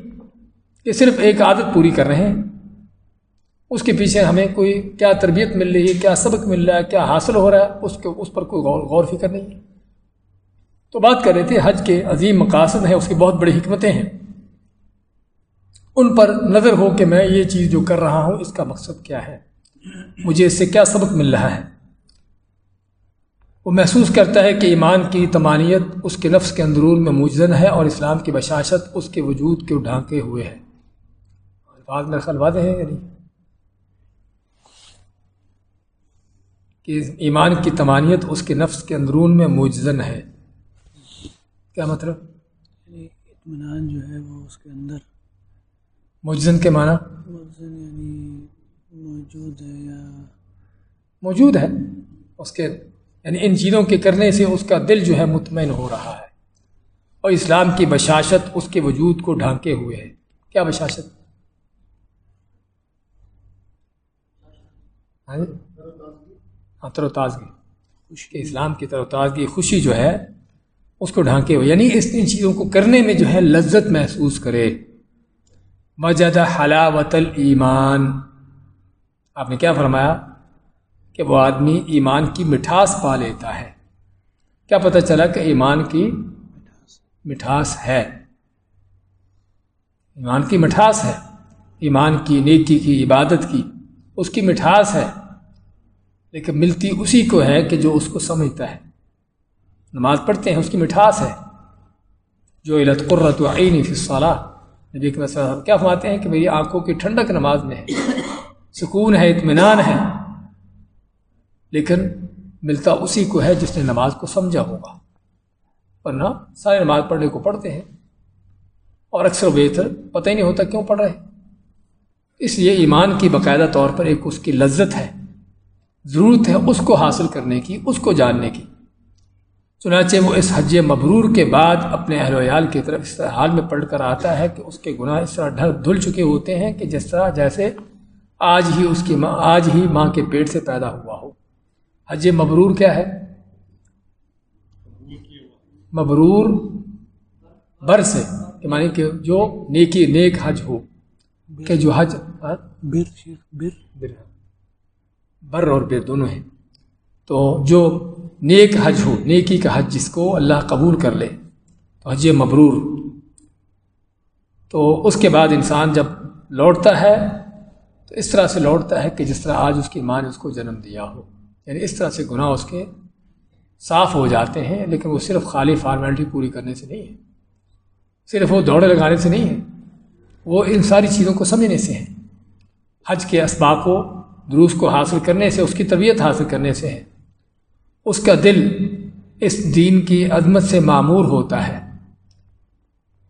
[SPEAKER 2] کہ صرف ایک عادت پوری کر رہے ہیں۔ اس کے پیچھے ہمیں کوئی کیا تربیت مل رہی ہے، کیا سبق مل رہا ہے، کیا حاصل ہو رہا ہے، اس کے، اس پر کوئی غور غور فکر نہیں ہے۔ تو بات کر رہے تھے، حج کے عظیم مقاصد ہیں، اس کی بہت بڑی حکمتیں ہیں۔ ان پر نظر ہو کہ میں یہ چیز جو کر رہا ہوں، اس کا مقصد کیا ہے؟ مجھے اس سے کیا سبق مل رہا ہے؟ وہ محسوس کرتا ہے کہ ایمان کی تمانیت اس کے نفس کے اندرون میں موجزن ہے اور اسلام کی بشاشت اس کے وجود کے ڈھانکے ہوئے ہے بعض میں خیال واضح ہے یعنی کہ ایمان کی تمانیت اس کے نفس کے اندرون میں موجزن ہے۔ کیا مطلب؟
[SPEAKER 1] یعنی اطمینان جو ہے وہ اس کے اندر
[SPEAKER 2] مجزن کے معنی؟
[SPEAKER 1] یعنی موجود ہے یا
[SPEAKER 2] موجود ہے اس کے یعنی ان چیزوں کے کرنے سے اس کا دل جو ہے مطمئن ہو رہا ہے۔ اور اسلام کی بشاشت اس کے وجود کو ڈھانکے ہوئے ہے۔ کیا بشاشت؟ ہاں, جی؟ ہاں تر و تازگی۔ خوشی اسلام کی تر و تازگی خوشی جو ہے اس کو ڈھانکے ہوئے۔ یعنی اس ان چیزوں کو کرنے میں جو ہے لذت محسوس کرے۔ مجد حلاوت ایمان آپ نے کیا فرمایا؟ کہ وہ آدمی ایمان کی مٹھاس پا لیتا ہے۔ کیا پتہ چلا کہ ایمان کی مٹھاس ہے۔ ایمان کی مٹھاس ہے۔ ایمان کی نیکی کی، عبادت کی۔ اس کی مٹھاس ہے۔ لیکن ملتی اسی کو ہے کہ جو اس کو سمجھتا ہے۔ نماز پڑھتے ہیں، اس کی مٹھاس ہے۔ جو علت قرۃ عینی فصالہ نبی کے صاحب کیا فرماتے ہیں کہ میری آنکھوں کی ٹھنڈک نماز میں ہے۔ سکون ہے، اطمینان ہے۔ لیکن ملتا اسی کو ہے جس نے نماز کو سمجھا ہوگا۔ ورنہ سارے نماز پڑھنے کو پڑھتے ہیں۔ اور اکثر و بہتر پتہ ہی نہیں ہوتا کیوں پڑھ رہے اس لیے ایمان کی باقاعدہ طور پر ایک اس کی لذت ہے۔ ضرورت ہے اس کو حاصل کرنے کی، اس کو جاننے کی۔ چنانچہ وہ اس حج مبرور کے بعد اپنے اہل ویال کی طرف اس طرح حال میں پلٹ کر آتا ہے کہ اس کے گناہ اس طرح ڈھل دھل چکے ہوتے ہیں کہ جس طرح جیسے آج ہی اس کی ماں آج ہی ماں کے پیٹ سے پیدا ہوا ہو۔ حج مبرور کیا ہے؟ مبرور بر سے کہ معنی کہ جو نیکی نیک حج ہو۔ کہ جو حج بر اور بر دونوں ہیں۔ تو جو نیک حج ہو، نیکی کا حج جس کو اللہ قبول کر لے، تو حج مبرور۔ تو اس کے بعد انسان جب لوٹتا ہے، تو اس طرح سے لوٹتا ہے کہ جس طرح آج اس کی ماں نے اس کو جنم دیا ہو۔ یعنی اس طرح سے گناہ اس کے صاف ہو جاتے ہیں، لیکن وہ صرف خالی فارمیلٹی پوری کرنے سے نہیں ہے۔ صرف وہ دوڑے لگانے سے نہیں ہے۔ وہ ان ساری چیزوں کو سمجھنے سے ہیں۔ حج کے اسباق کو، دروس کو حاصل کرنے سے، اس کی طبیعت حاصل کرنے سے ہے اس کا دل اس دین کی عظمت سے معمور ہوتا ہے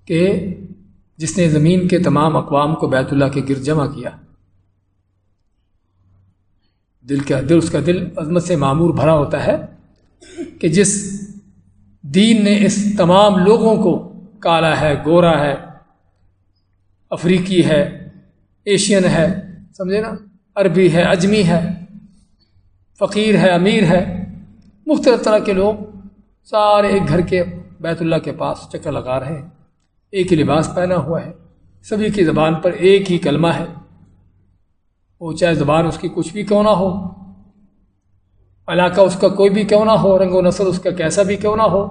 [SPEAKER 2] کہ جس نے زمین کے تمام اقوام کو بیت اللہ کے گرد جمع کیا۔ دل کا دل، اس کا دل عظمت سے معمور بھرا ہوتا ہے کہ جس دین نے اس تمام لوگوں کو کالا ہے، گورا ہے، افریقی ہے، ایشین ہے، سمجھے نا؟ عربی ہے، اجمی ہے، فقیر ہے، امیر ہے مختلف طرح کے لوگ سارے ایک گھر کے بیت اللہ کے پاس چکر لگا رہے ہیں۔ ایک ہی لباس پہنا ہوا ہے۔ سبھی کی زبان پر ایک ہی کلمہ ہے۔ وہ چاہے زبان اس کی کچھ بھی کیوں نہ ہو۔ علاقہ اس کا کوئی بھی کیوں نہ ہو، رنگ و نسل اس کا کیسا بھی کیوں نہ ہو،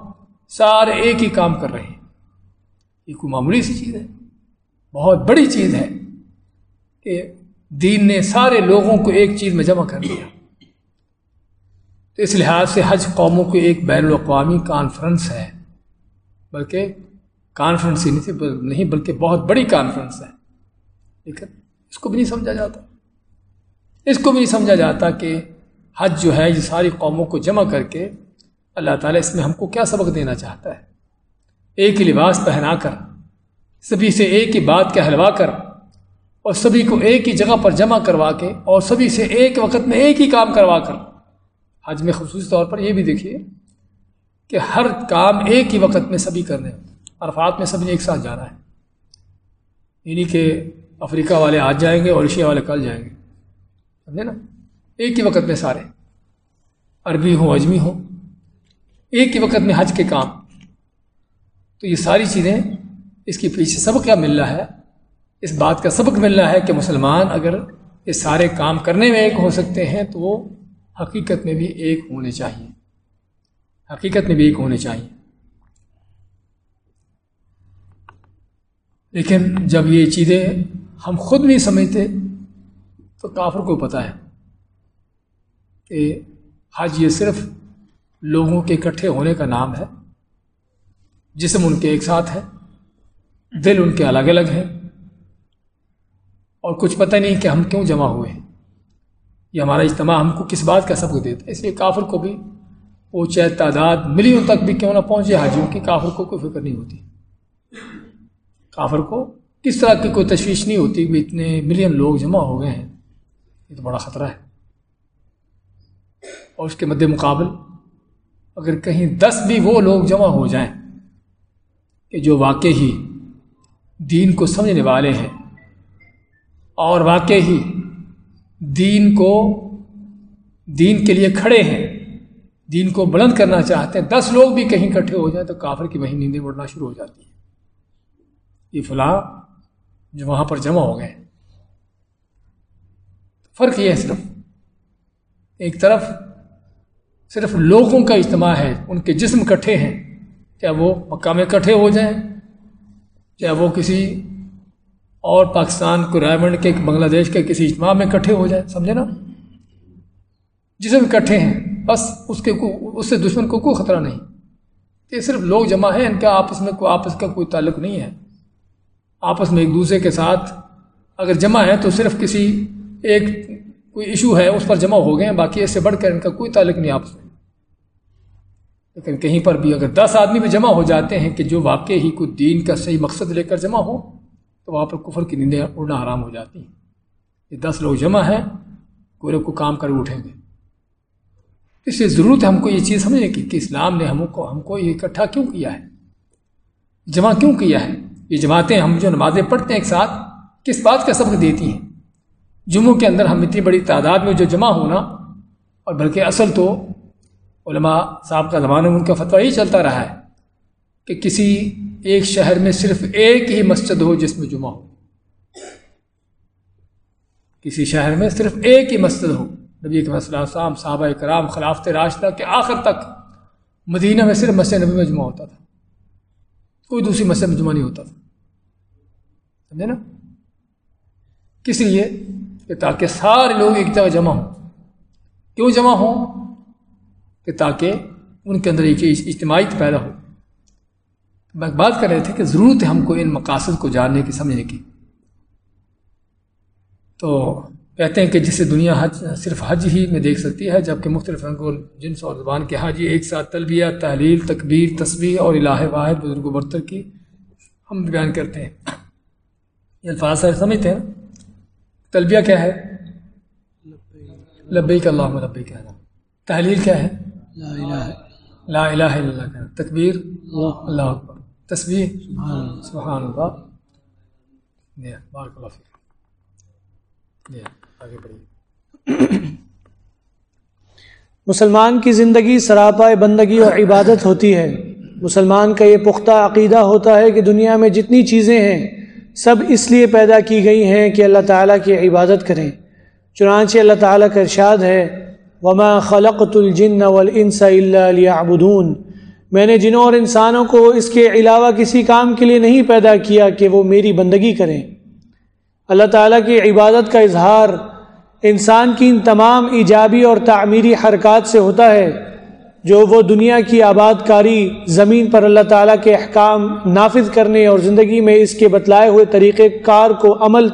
[SPEAKER 2] سارے ایک ہی کام کر رہے ہیں۔ یہ کوئی معمولی سی چیز ہے؟ بہت بڑی چیز ہے کہ دین نے سارے لوگوں کو ایک چیز میں جمع کر دیا۔ تو اس لحاظ سے حج قوموں کی ایک بین الاقوامی کانفرنس ہے، بلکہ کانفرنس ہی نہیں بلکہ بہت بڑی کانفرنس ہے۔ لیکن اس کو بھی نہیں سمجھا جاتا۔ اس کو بھی نہیں سمجھا جاتا کہ حج جو ہے، یہ ساری قوموں کو جمع کر کے اللہ تعالیٰ اس میں ہم کو کیا سبق دینا چاہتا ہے۔ ایک ہی لباس پہنا کر، سبھی سے ایک ہی بات کا حلوا کر، اور سبھی کو ایک ہی جگہ پر جمع کروا کے، اور سبھی سے ایک وقت میں ایک ہی کام کروا کر۔ حج میں خصوصی طور پر یہ بھی دیکھیے کہ ہر کام ایک ہی وقت میں سبھی کرنے عرفات میں سب نے ایک ساتھ جانا ہے۔ یعنی کہ افریقہ والے آج جائیں گے اور ایشیا والے کل جائیں گے۔ سمجھے نا؟ ایک ہی وقت میں سارے۔ عربی ہوں، اجمی ہوں۔ ایک ہی وقت میں حج کے کام۔ تو یہ ساری چیزیں اس کے پیچھے سبق کیا مل رہا ہے۔ اس بات کا سبق مل رہا ہے کہ مسلمان اگر یہ سارے کام کرنے میں ایک ہو سکتے ہیں تو وہ حقیقت میں بھی ایک ہونے چاہیے۔ حقیقت میں بھی ایک ہونے چاہیے۔ لیکن جب یہ چیزیں ہم خود نہیں سمجھتے، تو کافر کو پتہ ہے کہ حج یہ صرف لوگوں کے اکٹھے ہونے کا نام ہے۔ جسم ان کے ایک ساتھ ہے، دل ان کے الگ الگ ہیں، اور کچھ پتہ نہیں کہ ہم کیوں جمع ہوئے ہیں۔ یہ ہمارا اجتماع ہم کو کس بات کا سبق دیتا ہے؟ اس لیے کافر کو بھی وہ چاہے تعداد ملین تک بھی کیوں نہ پہنچے، حاجیوں کی کافر کو کوئی فکر نہیں ہوتی۔ کافر کو کس طرح کی کوئی تشویش نہیں ہوتی کہ اتنے ملین لوگ جمع ہو گئے ہیں؟ یہ تو بڑا خطرہ ہے۔ اور اس کے مد مقابل اگر کہیں دس بھی وہ لوگ جمع ہو جائیں کہ جو واقع ہی دین کو سمجھنے والے ہیں اور واقع ہی دین کو دین کے لیے کھڑے ہیں، دین کو بلند کرنا چاہتے ہیں۔ دس لوگ بھی کہیں کٹھے ہو جائیں تو کافر کی وہیں نیندیں اڑنا شروع ہو جاتی ہیں۔ یہ فلاں جو وہاں پر جمع ہو گئے فرق یہ ہے صرف، ایک طرف صرف لوگوں کا اجتماع ہے، ان کے جسم کٹھے ہیں۔ چاہے وہ مکہ میں کٹھے ہو جائیں؟ چاہے وہ کسی اور پاکستان کو رائے منڈ کے بنگلہ دیش کے کسی اجتماع میں اکٹھے ہو جائیں سمجھے نا؟ جسے بھی اکٹھے ہیں، بس اس کے اس سے دشمن کو کوئی خطرہ نہیں۔ یہ صرف لوگ جمع ہیں، ان کا آپس میں کوئی آپس کا کوئی تعلق نہیں ہے۔ آپس میں ایک دوسرے کے ساتھ اگر جمع ہے تو صرف کسی ایک کوئی ایشو ہے، اس پر جمع ہو گئے ہیں، باقی اس سے بڑھ کر ان کا کوئی تعلق نہیں آپس میں۔ لیکن کہیں پر بھی اگر دس آدمی بھی جمع ہو جاتے ہیں کہ جو واقع ہی کوئی دین کا صحیح مقصد لے کر جمع ہو تو وہاں پر کفر کی نیندیں اڑنا حرام ہو جاتی ہیں۔ یہ دس لوگ جمع ہیں پورے کو کام کر اٹھیں گے۔ اس لیے ضرورت ہے ہم کو یہ چیز سمجھنے کی کہ اسلام نے ہم کو ہم کو یہ اکٹھا کیوں کیا ہے؟ جمع کیوں کیا ہے؟ یہ جماعتیں ہم جو نمازیں پڑھتے ہیں ایک ساتھ، کس بات کا سبق دیتی ہیں؟ جمعوں کے اندر ہم اتنی بڑی تعداد میں جو جمع ہونا، اور بلکہ اصل تو علماء صاحب کا زمانہ میں ان کا فتویٰ ہی چلتا رہا ہے کہ کسی ایک شہر میں صرف ایک ہی مسجد ہو جس میں جمعہ ہو۔ کسی شہر میں صرف ایک ہی مسجد ہو۔ نبی کے مسئلہ صحابہ کرام خلافت راشدہ کے آخر تک مدینہ میں صرف مسجد نبی میں جمعہ ہوتا تھا۔ کوئی دوسری مسجد میں جمعہ نہیں ہوتا تھا۔ سمجھے نا؟ کس لیے؟ کہ تاکہ سارے لوگ ایک جگہ جمع ہوں۔ کیوں جمع ہوں؟ کہ تاکہ ان کے اندر ایک اجتماعیت پیدا ہو۔ بات کر رہے تھے کہ ضرورت ہے ہم کو ان مقاصد کو جاننے کی سمجھنے کی۔ تو کہتے ہیں کہ جسے دنیا حج صرف حج ہی میں دیکھ سکتی ہے جبکہ مختلف رنگ و جنس اور زبان کے حاجی ایک ساتھ تلبیہ تحلیل تکبیر تصویر اور الہ واحد بزرگ و برتر کی ہم بیان کرتے ہیں۔ یہ الفاظ سمجھتے ہیں۔ تلبیہ کیا ہے؟ لبئی کا اللہ لبئی کہنا تحلیل کیا ہے؟ لا الہ لا الہ الا اللہ۔ کہنا تکبیر؟ اللہ اکبر۔ تصویر سبحان اللہ. بارک اللہ فکر
[SPEAKER 1] مسلمان کی زندگی سراپا بندگی اور عبادت ہوتی ہے۔ مسلمان کا یہ پختہ عقیدہ ہوتا ہے کہ دنیا میں جتنی چیزیں ہیں سب اس لیے پیدا کی گئی ہیں کہ اللہ تعالیٰ کی عبادت کریں۔ چنانچہ اللہ تعالیٰ کا ارشاد ہے وما خلقت الجن والانس الا ليعبدون۔ میں نے جنوں اور انسانوں کو اس کے علاوہ کسی کام کے لیے نہیں پیدا کیا کہ وہ میری بندگی کریں۔ اللہ تعالیٰ کی عبادت کا اظہار انسان کی ان تمام ایجابی اور تعمیری حرکات سے ہوتا ہے، جو وہ دنیا کی آباد کاری زمین پر اللہ تعالیٰ کے احکام نافذ کرنے اور زندگی میں اس کے بتلائے ہوئے طریقہ کار کو عمل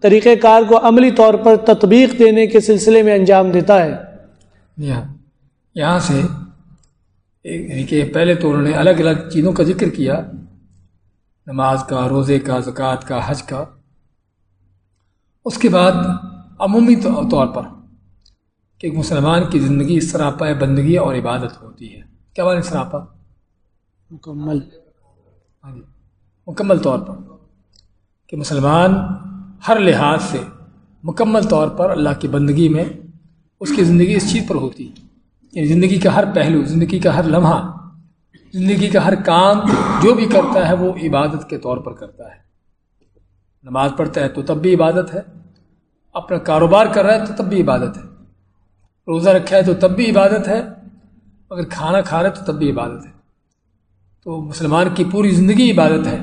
[SPEAKER 1] طریقہ کار کو عملی طور پر تطبیق دینے کے سلسلے میں انجام دیتا ہے۔
[SPEAKER 2] یہاں سے یعنی کہ پہلے تو انہوں نے الگ الگ چیزوں کا ذکر کیا نماز کا روزے کا زکوٰۃ کا حج کا۔ اس کے بعد عمومی طور پر کہ ایک مسلمان کی زندگی سراپا بندگی اور عبادت ہوتی ہے۔ کیا بات سراپا
[SPEAKER 1] مکمل۔
[SPEAKER 2] ہاں جی۔ مکمل طور پر۔ کہ مسلمان ہر لحاظ سے مکمل طور پر اللہ کی بندگی میں اس کی زندگی اس چیز پر ہوتی ہے۔ یعنی زندگی کا ہر پہلو، زندگی کا ہر لمحہ، زندگی کا ہر کام جو بھی کرتا ہے وہ عبادت کے طور پر کرتا ہے۔ نماز پڑھتا ہے تو تب بھی عبادت ہے، اپنا کاروبار کر رہا ہے تو تب بھی عبادت ہے۔ روزہ رکھا ہے تو تب بھی عبادت ہے اگر کھانا کھا رہا ہے تو تب بھی عبادت ہے۔ تو مسلمان کی پوری زندگی عبادت ہے۔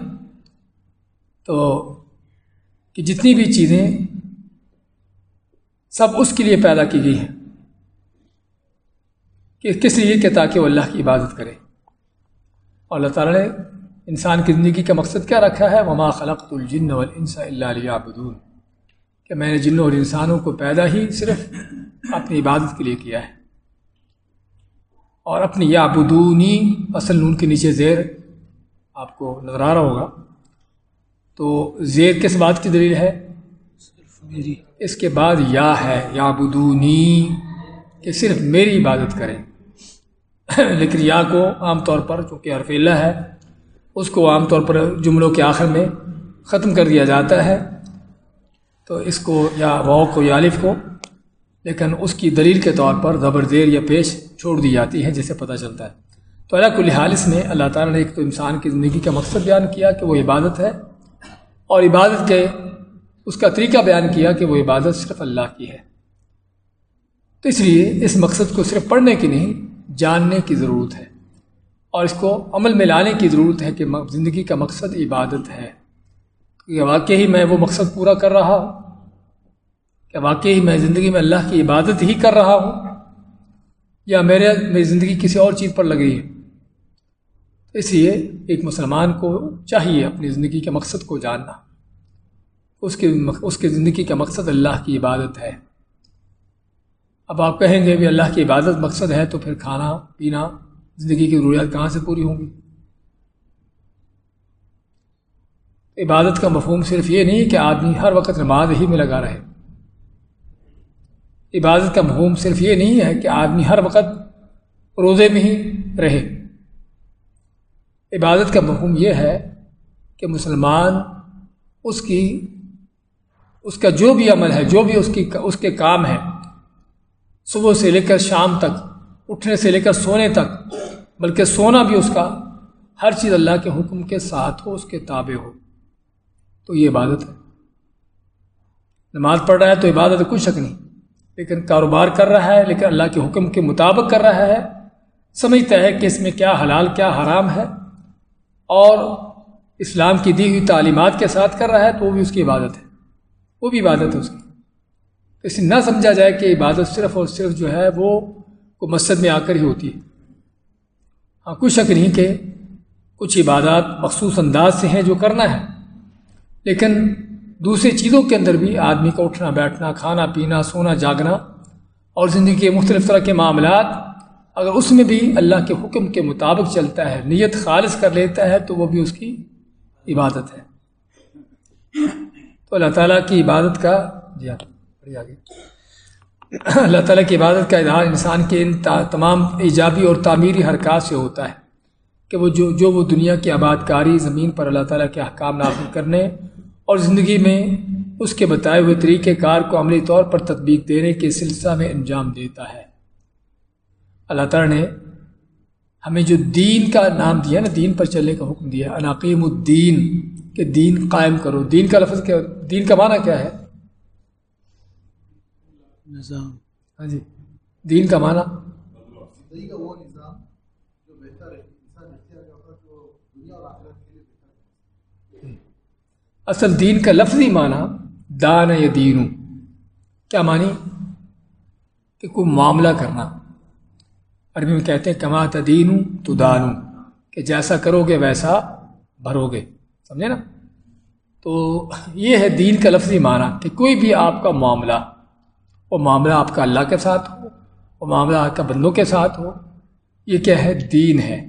[SPEAKER 2] تو کہ جتنی بھی چیزیں سب اس کے لیے پیدا کی گئی ہیں۔ کہ کس لیے کہ تاکہ وہ اللہ کی عبادت کرے۔ اور اللہ تعالیٰ نے انسان کی زندگی کا مقصد کیا رکھا ہے؟ وما خلقت الجن والانس الا ليعبدون۔ کہ میں نے جنوں اور انسانوں کو پیدا ہی صرف اپنی عبادت کے لیے کیا ہے۔ اور اپنی یابدونی اصل نون کے نیچے زیر آپ کو نظر آ رہا ہوگا۔ تو زیر کس بات کی دلیل ہے؟ صرف میری۔ اس کے بعد یا ہے یابدونی کہ صرف میری عبادت کریں۔ لیکن یا کو عام طور پر چونکہ حرف اللہ ہے، اس کو عام طور پر جملوں کے آخر میں ختم کر دیا جاتا ہے۔ تو اس کو یا واؤ کو یا الف کو، لیکن اس کی دلیل کے طور پر زبر زیر یا پیش چھوڑ دی جاتی ہے جسے پتہ چلتا ہے۔ تو اللہ کل حال اس میں اللہ تعالیٰ نے ایک تو انسان کی زندگی کا مقصد بیان کیا کہ وہ عبادت ہے، اور عبادت کے اس کا طریقہ بیان کیا کہ وہ عبادت صرف اللہ کی ہے۔ تو اس لیے اس مقصد کو صرف پڑھنے کی نہیں، جاننے کی ضرورت ہے۔ اور اس کو عمل میں لانے کی ضرورت ہے کہ زندگی کا مقصد عبادت ہے۔ کہ واقعی میں وہ مقصد پورا کر رہا ہوں۔ کہ واقعی میں زندگی میں اللہ کی عبادت ہی کر رہا ہوں۔ یا میرے، میری زندگی کسی اور چیز پر لگ رہی ہے۔ اس لیے ایک مسلمان کو چاہیے اپنی زندگی کے مقصد کو جاننا۔ اس کے اس کے زندگی کا مقصد اللہ کی عبادت ہے۔ اب آپ کہیں گے بھی اللہ کی عبادت مقصد ہے تو پھر کھانا، پینا، زندگی کی ضروریات کہاں سے پوری ہوں گی؟ عبادت کا مفہوم صرف یہ نہیں کہ آدمی ہر وقت نماز ہی میں لگا رہے۔ عبادت کا مفہوم صرف یہ نہیں ہے کہ آدمی ہر وقت روزے میں ہی رہے۔ عبادت کا مفہوم یہ ہے کہ مسلمان اس کی، اس کا جو بھی عمل ہے، جو بھی اس کی، اس کے کام ہے صبح سے لے کر شام تک، اٹھنے سے لے کر سونے تک، بلکہ سونا بھی اس کا ہر چیز اللہ کے حکم کے ساتھ ہو، اس کے تابع ہو۔ تو یہ عبادت ہے۔ نماز پڑھ رہا ہے تو عبادت کوئی شک نہیں، لیکن کاروبار کر رہا ہے، لیکن اللہ کے حکم کے مطابق کر رہا ہے۔ سمجھتا ہے کہ اس میں کیا حلال، کیا حرام ہے۔ اور اسلام کی دی ہوئی تعلیمات کے ساتھ کر رہا ہے تو وہ بھی اس کی عبادت ہے۔ وہ بھی عبادت ہے اس کی۔ اسے نہ سمجھا جائے کہ عبادت صرف اور صرف جو ہے وہ کو مسجد میں آ کر ہی ہوتی ہے۔ ہاں کوئی شک نہیں کہ کچھ عبادات مخصوص انداز سے ہیں جو کرنا ہے، لیکن دوسری چیزوں کے اندر بھی آدمی کا اٹھنا، بیٹھنا، کھانا، پینا، سونا، جاگنا اور زندگی کے مختلف طرح کے معاملات اگر اس میں بھی اللہ کے حکم کے مطابق چلتا ہے، نیت خالص کر لیتا ہے، تو وہ بھی اس کی عبادت ہے۔ تو اللہ تعالیٰ کی عبادت کا جی ہاں۔ اللہ تعالیٰ کی عبادت کا اظہار انسان کے ان تمام ایجابی اور تعمیری حرکات سے ہوتا ہے کہ وہ جو جو وہ دنیا کی آباد کاری زمین پر اللہ تعالیٰ کے احکام نافذ کرنے اور زندگی میں اس کے بتائے ہوئے طریقۂ کار کو عملی طور پر تطبیق دینے کے سلسلہ میں انجام دیتا ہے۔ اللہ تعالیٰ نے ہمیں جو دین کا نام دیا نا، دین پر چلنے کا حکم دیا عناقیم الدین، کہ دین قائم کرو۔ دین کا لفظ کیا دین کا معنی کیا ہے؟ نظام۔ ہاں جی۔ دین کا معنی؟ اصل دین کا لفظی معنی دان یا دینو کیا معنی؟ کہ کوئی معاملہ کرنا۔ عربی میں کہتے ہیں کما تدینو تو دانو۔ کہ جیسا کرو گے ویسا بھرو گے سمجھے نا؟ تو یہ ہے دین کا لفظی معنی کہ کوئی بھی آپ کا معاملہ وہ معاملہ آپ کا اللہ کے ساتھ ہو وہ معاملہ آپ کا بندوں کے ساتھ ہو، یہ کیا ہے؟ دین ہے۔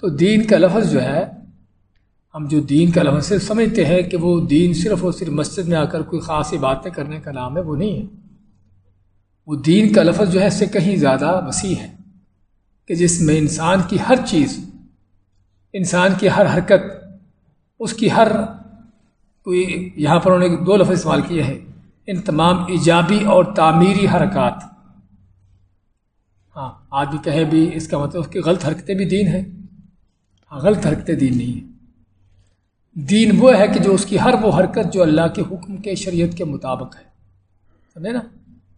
[SPEAKER 2] تو دین کا لفظ جو ہے، ہم جو دین کا لفظ صرف سمجھتے ہیں کہ وہ دین صرف اور صرف مسجد میں آ کر کوئی خاص باتیں کرنے کا نام ہے، وہ نہیں ہے۔ وہ دین کا لفظ جو ہے، اس سے کہیں زیادہ وسیع ہے کہ جس میں انسان کی ہر چیز، انسان کی ہر حرکت، اس کی ہر کوئی، یہاں پر انہوں نے دو لفظ استعمال کیے ہیں۔ ان تمام ایجابی اور تعمیری حرکات۔ ہاں آدمی کہے بھی اس کا مطلب اس کی غلط حرکتیں بھی دین ہیں۔ ہاں غلط حرکتیں دین نہیں ہیں۔ دین وہ ہے کہ جو اس کی ہر وہ حرکت جو اللہ کے حکم کے شریعت کے مطابق ہے۔ سمجھے نا؟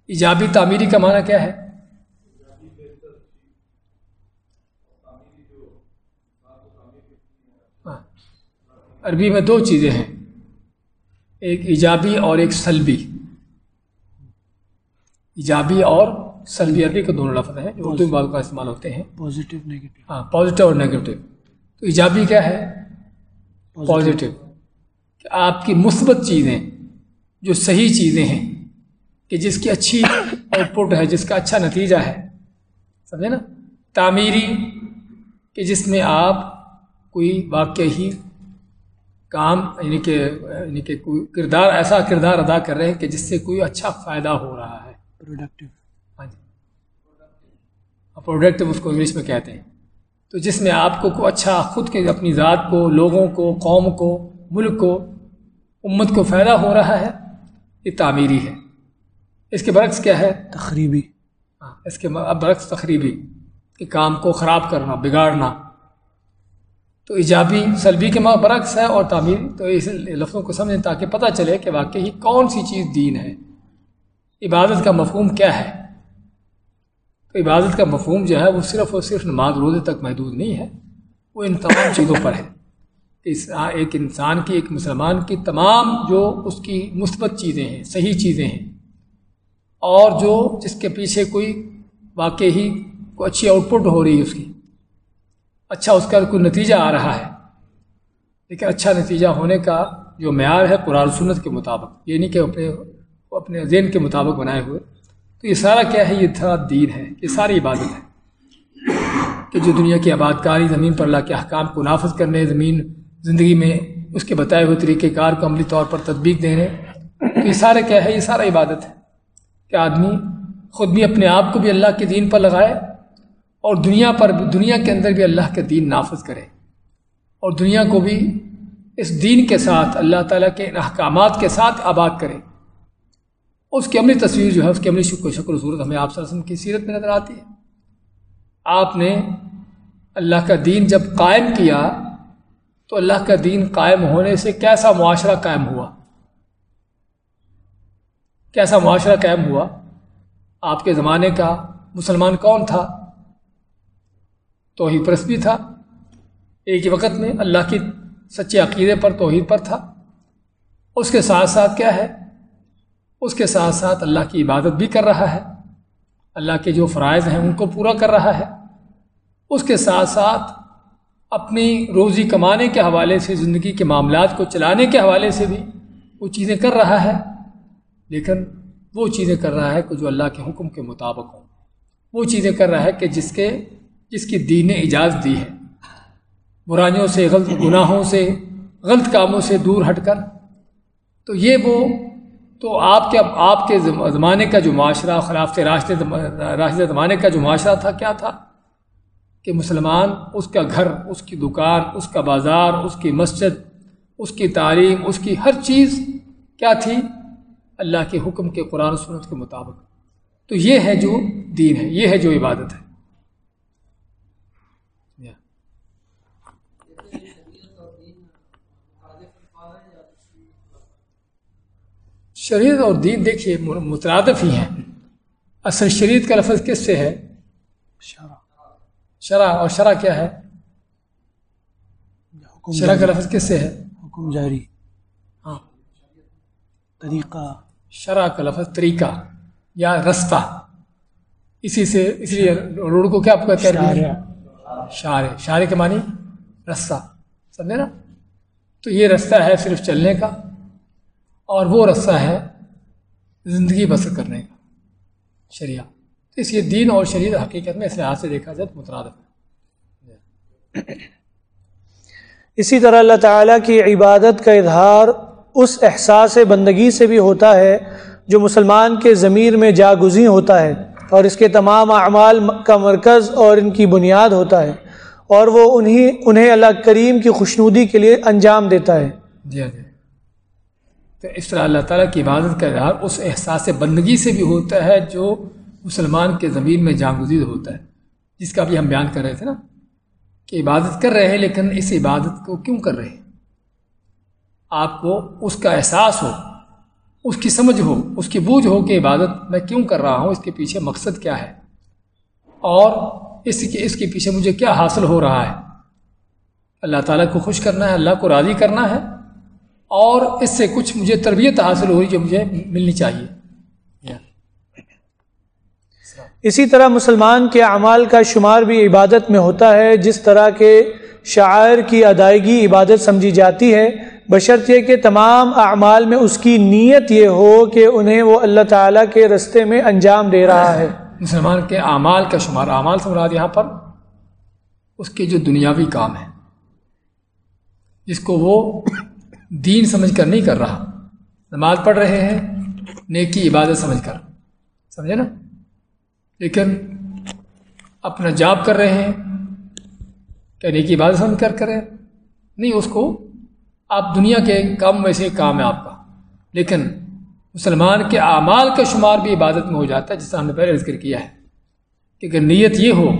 [SPEAKER 2] ایجابی، تعمیری کا معنی کیا ہے؟ ہاں، عربی میں دو چیزیں ہیں۔ ایک ایجابی اور ایک سلبی۔ ایجابی اور سلبی عربی کے دونوں لفظ ہیں جو اردو بات کا استعمال ہوتے ہیں۔
[SPEAKER 1] پازیٹیو نیگیٹو
[SPEAKER 2] ہاں پازیٹیو اور نیگیٹو تو ایجابی کیا ہے؟ پازیٹیو کہ آپ کی مثبت چیزیں جو صحیح چیزیں ہیں کہ جس کی اچھی آؤٹ پٹ ہے جس کا اچھا نتیجہ ہے سمجھے نا؟ تعمیری کہ جس میں آپ کوئی واقعی کام یعنی کہ یعنی کہ کوئی کردار ایسا کردار ادا کر رہے ہیں کہ جس سے کوئی اچھا فائدہ ہو رہا ہے۔
[SPEAKER 1] پروڈکٹیو
[SPEAKER 2] ہاں جی۔ پروڈکٹیو اس کو انگلش میں کہتے ہیں۔ تو جس میں آپ کو اچھا خود کے اپنی ذات کو لوگوں کو قوم کو ملک کو امت کو فائدہ ہو رہا ہے یہ تعمیری ہے۔ اس کے برعکس کیا ہے؟
[SPEAKER 1] تقریبی
[SPEAKER 2] ہاں اس کے برعکس تقریبی کہ کام کو خراب کرنا بگاڑنا۔ تو ایجابی سلبی کے برعکس ہے اور تعمیر تو اس لفظوں کو سمجھیں تاکہ پتہ چلے کہ واقعی کون سی چیز دین ہے۔ عبادت کا مفہوم کیا ہے؟ تو عبادت کا مفہوم جو ہے وہ صرف اور صرف نماز روزے تک محدود نہیں ہے، وہ ان تمام چیزوں پر ہے۔ اس ایک انسان کی، ایک مسلمان کی تمام جو اس کی مثبت چیزیں ہیں، صحیح چیزیں ہیں، اور جو جس کے پیچھے کوئی واقعی کوئی اچھی آؤٹ پٹ ہو رہی ہے اس کی اچھا اس کا کوئی نتیجہ آ رہا ہے۔ لیکن اچھا نتیجہ ہونے کا جو معیار ہے قرآن سنت کے مطابق، یہ نہیں کہ اپنے وہ اپنے ذہن کے مطابق بنائے ہوئے۔ تو یہ سارا کیا ہے؟ یہ تھا دین ہے، یہ ساری عبادت ہے۔ کہ جو دنیا کی آباد کاری زمین پر اللہ کے احکام کو نافذ کرنے، زمین زندگی میں اس کے بتائے ہوئے طریقۂ کار کو عملی طور پر تدبیق دینے، تو یہ سارے کیا ہے؟ یہ سارا عبادت ہے۔ کہ آدمی خود بھی اپنے آپ کو بھی اللہ کے دین پر لگائے اور دنیا پر، دنیا کے اندر بھی اللہ کا دین نافذ کرے۔ اور دنیا کو بھی اس دین کے ساتھ، اللہ تعالیٰ کے ان احکامات کے ساتھ آباد کرے۔ اس کی عملی تصویر جو ہے، اس کی عملی شکل شکل و صورت ہمیں آپ صلی اللہ علیہ وسلم کی سیرت میں نظر آتی ہے۔ آپ نے اللہ کا دین جب قائم کیا، تو اللہ کا دین قائم ہونے سے کیسا معاشرہ قائم ہوا؟ کیسا معاشرہ قائم ہوا؟ آپ کے زمانے کا مسلمان کون تھا؟ توحید پرس بھی تھا۔ ایک ہی وقت میں اللہ کی سچے عقیدے پر توحید پر تھا۔ اس کے ساتھ ساتھ کیا ہے؟ اس کے ساتھ ساتھ اللہ کی عبادت بھی کر رہا ہے۔ اللہ کے جو فرائض ہیں ان کو پورا کر رہا ہے۔ اس کے ساتھ ساتھ اپنی روزی کمانے کے حوالے سے، زندگی کے معاملات کو چلانے کے حوالے سے بھی وہ چیزیں کر رہا ہے۔ لیکن وہ چیزیں کر رہا ہے کہ جو اللہ کے حکم کے مطابق ہوں۔ وہ چیزیں کر رہا ہے کہ جس کے، جس کی دین نے اجازت دی ہے۔ برائیوں سے، غلط گناہوں سے، غلط کاموں سے دور ہٹ کر۔ تو یہ وہ تو آپ کے آپ کے زمانے کا جو معاشرہ خلافت راشد راشد زمانے کا جو معاشرہ تھا، کیا تھا؟ کہ مسلمان، اس کا گھر، اس کی دکان، اس کا بازار، اس کی مسجد، اس کی تعلیم، اس کی ہر چیز کیا تھی؟ اللہ کے حکم کے قرآن سنت کے مطابق۔ تو یہ ہے جو دین ہے، یہ ہے جو عبادت ہے۔ شریعت اور دین دیکھیے مترادف ہی ہیں۔ اصل شریعت کا لفظ کس سے ہے؟ شرح شرح اور شرح کیا ہے؟ شرح کا لفظ کس سے ہے؟
[SPEAKER 1] حکم جاری۔
[SPEAKER 2] ہاں۔
[SPEAKER 1] طریقہ۔
[SPEAKER 2] شرح کا لفظ طریقہ یا رستہ۔ اسی سے اس لیے روڈ کو کیا آپ کا شارے شارے کے معنی رستہ سمجھے نا؟ تو یہ رستہ ہے صرف چلنے کا۔ اور وہ رسہ ہے زندگی بسر کرنے کا شریعہ۔ اس لیے دین اور شریعت حقیقت میں اس لحاظ سے دیکھا جائے مترادف ہے۔
[SPEAKER 1] اسی طرح اللہ تعالیٰ کی عبادت کا اظہار اس احساس بندگی سے بھی ہوتا ہے جو مسلمان کے ضمیر میں جاگزی ہوتا ہے اور اس کے تمام اعمال کا مرکز اور ان کی بنیاد ہوتا ہے اور وہ انہیں انہیں اللہ کریم کی خوشنودی کے لیے انجام دیتا ہے۔
[SPEAKER 2] جی ہاں جی۔ تو اس طرح اللہ تعالیٰ کی عبادت کا اظہار اس احساس بندگی سے بھی ہوتا ہے جو مسلمان کے زمین میں جانگزید ہوتا ہے۔ جس کا بھی ہم بیان کر رہے تھے نا کہ عبادت کر رہے ہیں لیکن اس عبادت کو کیوں کر رہے ہیں؟ آپ کو اس کا احساس ہو، اس کی سمجھ ہو، اس کی بوجھ ہو کہ عبادت میں کیوں کر رہا ہوں، اس کے پیچھے مقصد کیا ہے؟ اور اس کے اس کے پیچھے مجھے کیا حاصل ہو رہا ہے؟ اللہ تعالیٰ کو خوش کرنا ہے، اللہ کو راضی کرنا ہے۔ اور اس سے کچھ مجھے تربیت حاصل ہوئی جو مجھے ملنی چاہیے۔
[SPEAKER 1] اسی طرح مسلمان کے اعمال کا شمار بھی عبادت میں ہوتا ہے جس طرح کے شاعر کی ادائیگی عبادت سمجھی جاتی ہے۔ بشرط یہ کہ تمام اعمال میں اس کی نیت یہ ہو کہ انہیں وہ اللہ تعالیٰ کے رستے میں انجام دے رہا ہے۔
[SPEAKER 2] مسلمان کے اعمال کا شمار اعمال سے مراد یہاں پر اس کے جو دنیاوی کام ہے جس کو وہ دین سمجھ کر نہیں کر رہا۔ نماز پڑھ رہے ہیں، نیکی، عبادت سمجھ کر۔ سمجھے نا؟ لیکن اپنا جاب کر رہے ہیں، کیا نیکی، عبادت سمجھ کر کریں؟ نہیں، اس کو آپ دنیا کے کام میں سے کام ہے آپ کا۔ لیکن مسلمان کے اعمال کا شمار بھی عبادت میں ہو جاتا ہے، جس سے ہم نے پہلے ذکر کیا ہے۔ کہ اگر نیت یہ ہو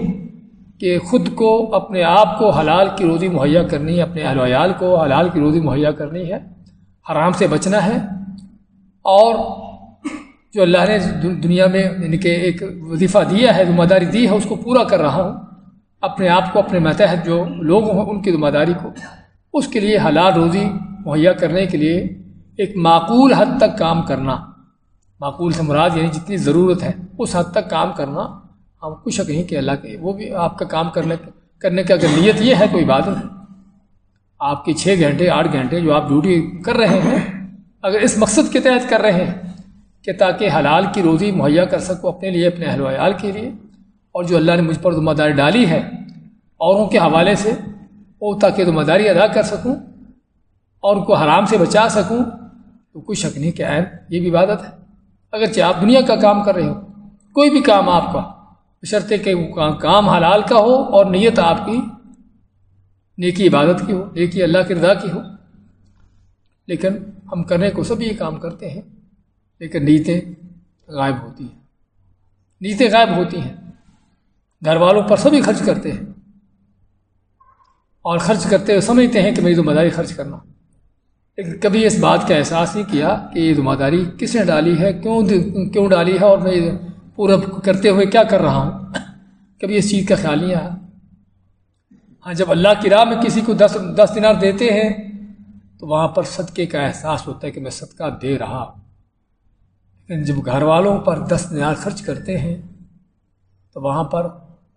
[SPEAKER 2] کہ خود کو اپنے آپ کو حلال کی روزی مہیا کرنی ہے، اپنے اہل ویال کو حلال کی روزی مہیا کرنی ہے۔ حرام سے بچنا ہے۔ اور جو اللہ نے دنیا میں یعنی کہ ایک وظیفہ دیا ہے، ذمہ داری دی ہے، اس کو پورا کر رہا ہوں۔ اپنے آپ کو، اپنے متحد جو لوگ ہوں، ان کی ذمہ داری کو۔ اس کے لیے حلال روزی مہیا کرنے کے لیے ایک معقول حد تک کام کرنا۔ معقول سے مراد یعنی جتنی ضرورت ہے، اس حد تک کام کرنا۔ ہم کچھ شک نہیں کہ اللہ کے وہ بھی آپ کا کام کرنے کرنے کا اگر نیت یہ ہے تو عبادت ہے آپ کے چھ گھنٹے، آٹھ گھنٹے جو آپ ڈیوٹی کر رہے ہیں، اگر اس مقصد کے تحت کر رہے ہیں کہ تاکہ حلال کی روزی مہیا کر سکوں اپنے لیے، اپنے اہل ویال کے لیے، اور جو اللہ نے مجھ پر ذمہ داری ڈالی ہے اوروں کے حوالے سے، وہ تاکہ ذمہ داری ادا کر سکوں اور ان کو حرام سے بچا سکوں، تو کوئی شک نہیں کہ عین یہ بھی عبادت ہے۔ اگرچہ آپ دنیا کا کام کر رہے ہو کوئی بھی کام آپ کا بشرطے کہ کام حلال کا ہو اور نیت آپ کی نیکی عبادت کی ہو، نیکی اللہ کی رضا کی ہو۔ لیکن ہم کرنے کو سب یہ کام کرتے ہیں، لیکن نیتیں غائب ہوتی ہیں۔ نیتیں غائب ہوتی ہیں۔ گھر والوں پر سبھی خرچ کرتے ہیں۔ اور خرچ کرتے ہوئے سمجھتے ہیں کہ میری ذمہ داری خرچ کرنا۔ لیکن کبھی اس بات کا احساس نہیں کیا کہ یہ ذمہ داری کس نے ڈالی ہے، کیوں کیوں ڈالی ہے اور میں پورا کرتے ہوئے کیا کر رہا ہوں؟ کبھی اس چیز کا خیال نہیں آیا۔ ہاں جب اللہ کی راہ میں کسی کو دس دس دنار دیتے ہیں، تو وہاں پر صدقے کا احساس ہوتا ہے کہ میں صدقہ دے رہا لیکن جب گھر والوں پر دس دنار خرچ کرتے ہیں، تو وہاں پر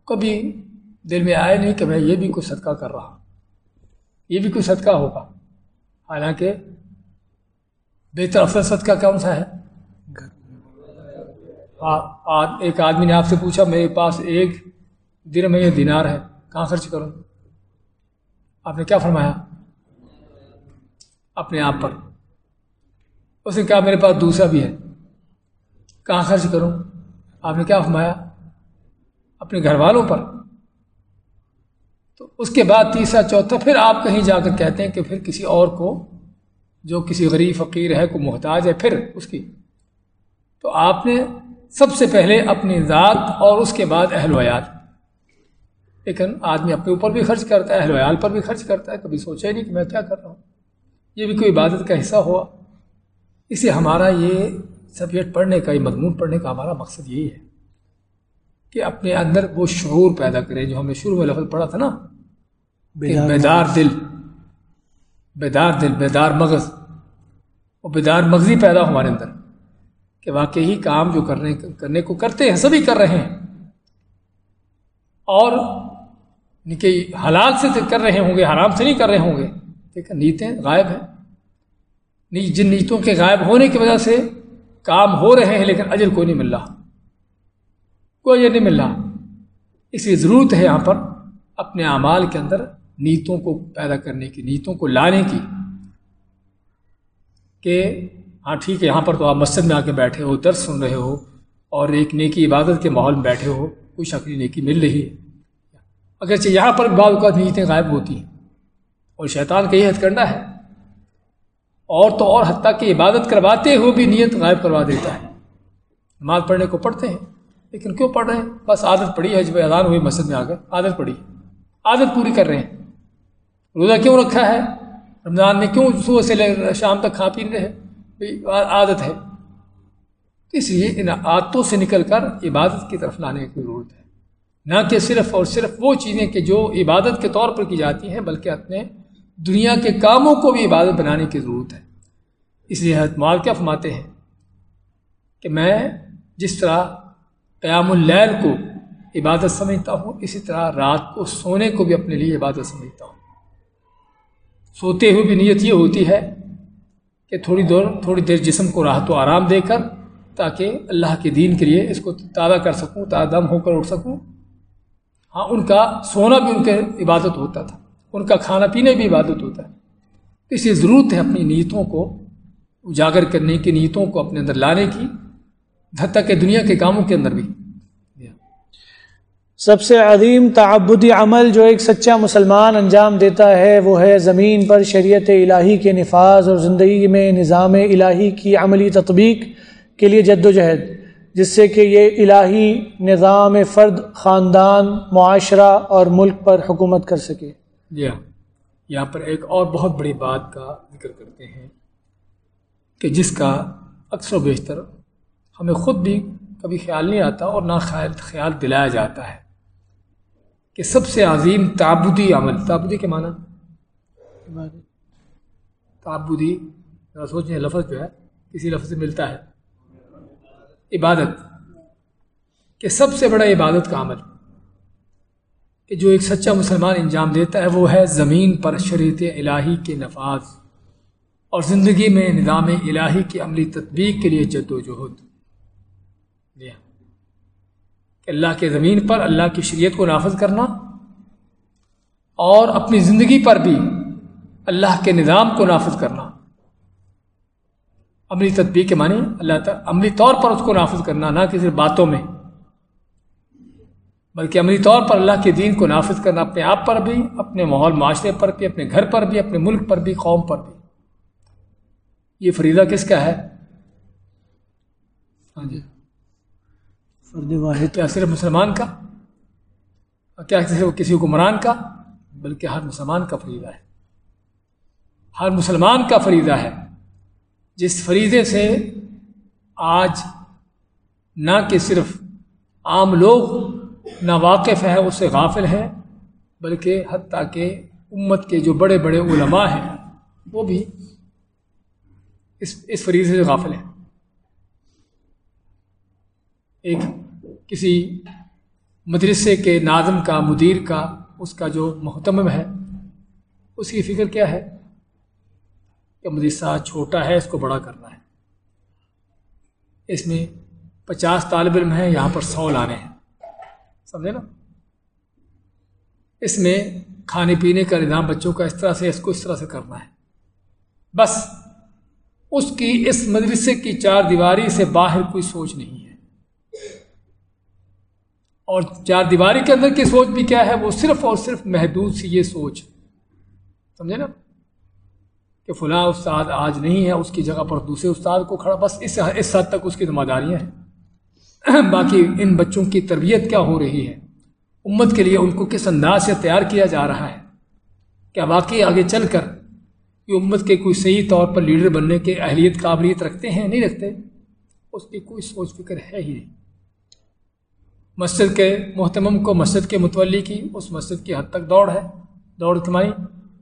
[SPEAKER 2] کبھی دل میں آئے نہیں کہ میں یہ بھی کچھ صدقہ کر رہا یہ بھی کوئی صدقہ ہوگا۔ حالانکہ بہتر افضل صدقہ کون سا ہے؟ ایک آدمی نے آپ سے پوچھا، میرے پاس ایک دن میں یہ دینار ہے، کہاں خرچ کروں؟ آپ نے کیا فرمایا؟ اپنے آپ پر۔ اس نے کہا، میرے پاس دوسرا بھی ہے، کہاں خرچ کروں؟ آپ نے کیا فرمایا؟ اپنے گھر والوں پر۔ تو اس کے بعد تیسرا، چوتھا، پھر آپ کہیں جا کر کہتے ہیں کہ پھر کسی اور کو، جو کسی غریب فقیر ہے، کو محتاج ہے، پھر اس کی۔ تو آپ نے سب سے پہلے اپنی ذات اور اس کے بعد اہل ویال لیکن آدمی اپنے اوپر بھی خرچ کرتا ہے اہل ویال پر بھی خرچ کرتا ہے کبھی سوچا ہی نہیں کہ میں کیا کر رہا ہوں۔ یہ بھی کوئی عبادت کا حصہ ہوا۔ اسے ہمارا یہ سبجیکٹ پڑھنے کا یہ مضمون پڑھنے کا ہمارا مقصد یہی ہے کہ اپنے اندر وہ شعور پیدا کریں جو ہم نے شروع میں لفظ پڑھا تھا نا۔ بیدار دل بیدار دل بیدار مغز۔ وہ بیدار مغزی پیدا ہمارے اندر۔ کہ واقعی کام جو کرنے کرنے کو کرتے ہیں، سبھی کر رہے ہیں۔ اور کہ حلال سے کر رہے ہوں گے، حرام سے نہیں کر رہے ہوں گے۔ ٹھیک نیتیں غائب ہیں۔ جن نیتوں کے غائب ہونے کی وجہ سے کام ہو رہے ہیں، لیکن اجر کوئی نہیں مل رہا۔ کوئی اجر نہیں مل رہا۔ اس لیے ضرورت ہے یہاں پر اپنے اعمال کے اندر نیتوں کو پیدا کرنے کی، نیتوں کو لانے کی۔ کہ ہاں ٹھیک ہے، یہاں پر تو آپ مسجد میں آ کے بیٹھے ہو، درس سن رہے ہو اور ایک نیکی عبادت کے ماحول میں بیٹھے ہو، کوئی شکلی نیکی مل رہی ہے۔ اگرچہ یہاں پر بعض اوقات نیتیں غائب ہوتی ہیں۔ اور شیطان کا یہ حد کرنا ہے۔ اور تو اور حتیٰ کہ عبادت کرواتے ہوئے بھی نیت غائب کروا دیتا ہے۔ نماز پڑھنے کو پڑھتے ہیں، لیکن کیوں پڑھ رہے ہیں؟ بس عادت پڑی ہے، جب اذان ہوئی مسجد میں آ کر، عادت پڑی۔ عادت پوری کر رہے ہیں۔ روزہ کیوں رکھا ہے؟ رمضان میں کیوں صبح سے لے شام تک کھا پی رہے؟ ہیں عادت ہے۔ اس لیے ان عادتوں سے نکل کر عبادت کی طرف لانے کی ضرورت ہے۔ نہ کہ صرف اور صرف وہ چیزیں کہ جو عبادت کے طور پر کی جاتی ہیں، بلکہ اپنے دنیا کے کاموں کو بھی عبادت بنانے کی ضرورت ہے۔ اس لیے مال کیا فرماتے ہیں کہ میں جس طرح قیام اللیل کو عبادت سمجھتا ہوں، اسی طرح رات کو سونے کو بھی اپنے لیے عبادت سمجھتا ہوں۔ سوتے ہوئے بھی نیت یہ ہوتی ہے کہ تھوڑی دور تھوڑی دیر جسم کو راحت و آرام دے کر تاکہ اللہ کے دین کے لیے اس کو تازہ کر سکوں، تازہ دم ہو کر اٹھ سکوں۔ ہاں ان کا سونا بھی ان کے عبادت ہوتا تھا۔ ان کا کھانا پینے بھی عبادت ہوتا ہے۔ اس لیے ضرورت ہے اپنی نیتوں کو اجاگر کرنے کی، نیتوں کو اپنے اندر لانے کی۔ حتیٰ کہ دنیا کے کاموں کے اندر بھی۔
[SPEAKER 1] سب سے عظیم تعبدی عمل جو ایک سچا مسلمان انجام دیتا ہے، وہ ہے زمین پر شریعت الہی کے نفاذ اور زندگی میں نظام الہی کی عملی تطبیق کے لیے جد و جہد جس سے کہ یہ الہی نظام فرد، خاندان، معاشرہ اور ملک پر حکومت کر سکے۔
[SPEAKER 2] جی ہاں یہاں پر ایک اور بہت بڑی بات کا ذکر کرتے ہیں کہ جس کا اکثر و بیشتر ہمیں خود بھی کبھی خیال نہیں آتا اور نہ خیال خیال دلایا جاتا ہے۔ کہ سب سے عظیم تعبدی عمل، تعبدی کے معنی؟ تعبدی سوچیں، لفظ جو ہے، کسی لفظ سے ملتا ہے۔ عبادت، کہ سب سے بڑا عبادت کا عمل۔ کہ جو ایک سچا مسلمان انجام دیتا ہے، وہ ہے زمین پر شریعت الہی کے نفاذ۔ اور زندگی میں نظام الہی کی عملی تطبیق کے لیے جد و جہد جی ہاں۔ کہ اللہ کے زمین پر اللہ کی شریعت کو نافذ کرنا اور اپنی زندگی پر بھی اللہ کے نظام کو نافذ کرنا۔ عملی تدبیر کے معنی اللہ تعالیٰ عملی طور پر اس کو نافذ کرنا، نہ کہ صرف باتوں میں۔ بلکہ عملی طور پر اللہ کے دین کو نافذ کرنا اپنے آپ پر بھی، اپنے ماحول، معاشرے پر بھی، اپنے گھر پر بھی، اپنے ملک پر بھی، قوم پر بھی۔ یہ فریضہ کس کا ہے؟ ہاں جی۔ فرد واحد کیا صرف مسلمان کا کیا صرف کسی حکمران کا، بلکہ ہر مسلمان کا فریضہ ہے۔ ہر مسلمان کا فریضہ ہے۔ جس فریضے سے آج نہ کہ صرف عام لوگ نہ واقف ہے، اس سے غافل ہے، بلکہ حتیٰ کہ امت کے جو بڑے بڑے علماء ہیں، وہ بھی اس اس فریضے سے غافل ہیں۔ ایک کسی مدرسے کے ناظم کا، مدیر کا، اس کا جو محتمم ہے، اس کی فکر کیا ہے؟ کہ مدرسہ چھوٹا ہے، اس کو بڑا کرنا ہے۔ اس میں پچاس طالب علم ہیں، یہاں پر سو لانے ہیں۔ سمجھے نا؟ اس میں کھانے پینے کا نظام بچوں کا اس طرح سے، اس کو اس طرح سے کرنا ہے۔ بس، اس کی، اس مدرسے کی چار دیواری سے باہر کوئی سوچ نہیں۔ ہے اور چار دیواری کے اندر کی سوچ بھی کیا ہے؟ وہ صرف اور صرف محدود سی یہ سوچ۔ سمجھے نا؟ کہ فلاں استاد آج نہیں ہے، اس کی جگہ پر دوسرے استاد کو کھڑا، بس اس اس حد تک اس کی ذمہ داریاں ہیں۔ باقی ان بچوں کی تربیت کیا ہو رہی ہے؟ امت کے لیے ان کو کس انداز سے تیار کیا جا رہا ہے؟ کیا واقعی آگے چل کر یہ امت کے کوئی صحیح طور پر لیڈر بننے کے اہلیت قابلیت رکھتے ہیں؟ نہیں رکھتے۔ اس کی کوئی سوچ فکر ہے ہی نہیں۔ مسجد کے محتمم کو مسجد کے متولی کی، اس مسجد کی حد تک دوڑ ہے۔ دوڑ کمائی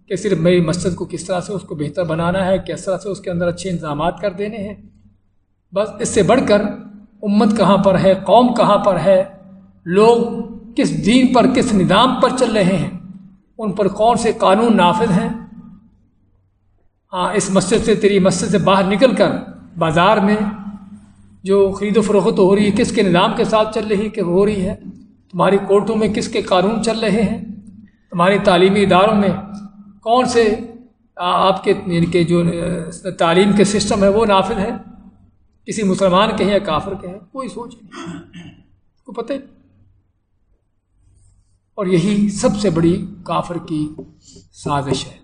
[SPEAKER 2] کہ صرف میری مسجد کو کس طرح سے اس کو بہتر بنانا ہے، کس طرح سے اس کے اندر اچھے انتظامات کر دینے ہیں۔ بس اس سے بڑھ کر امت کہاں پر ہے، قوم کہاں پر ہے، لوگ کس دین پر، کس نظام پر چل رہے ہیں، ان پر کون سے قانون نافذ ہیں۔ ہاں اس مسجد سے تیری مسجد سے باہر نکل کر بازار میں جو خرید و فروخت ہو رہی ہے، کس کے نظام کے ساتھ چل رہی کہ ہو رہی ہے؟ تمہاری کورٹوں میں کس کے قانون چل رہے ہیں؟ تمہاری تعلیمی اداروں میں کون سے آپ کے یعنی کہ جو تعلیم کے سسٹم ہے، وہ نافذ ہے؟ کسی مسلمان کے ہیں یا کافر کے ہیں؟ کوئی سوچ نہیں۔ کو پتہ اور یہی سب سے بڑی کافر کی سازش ہے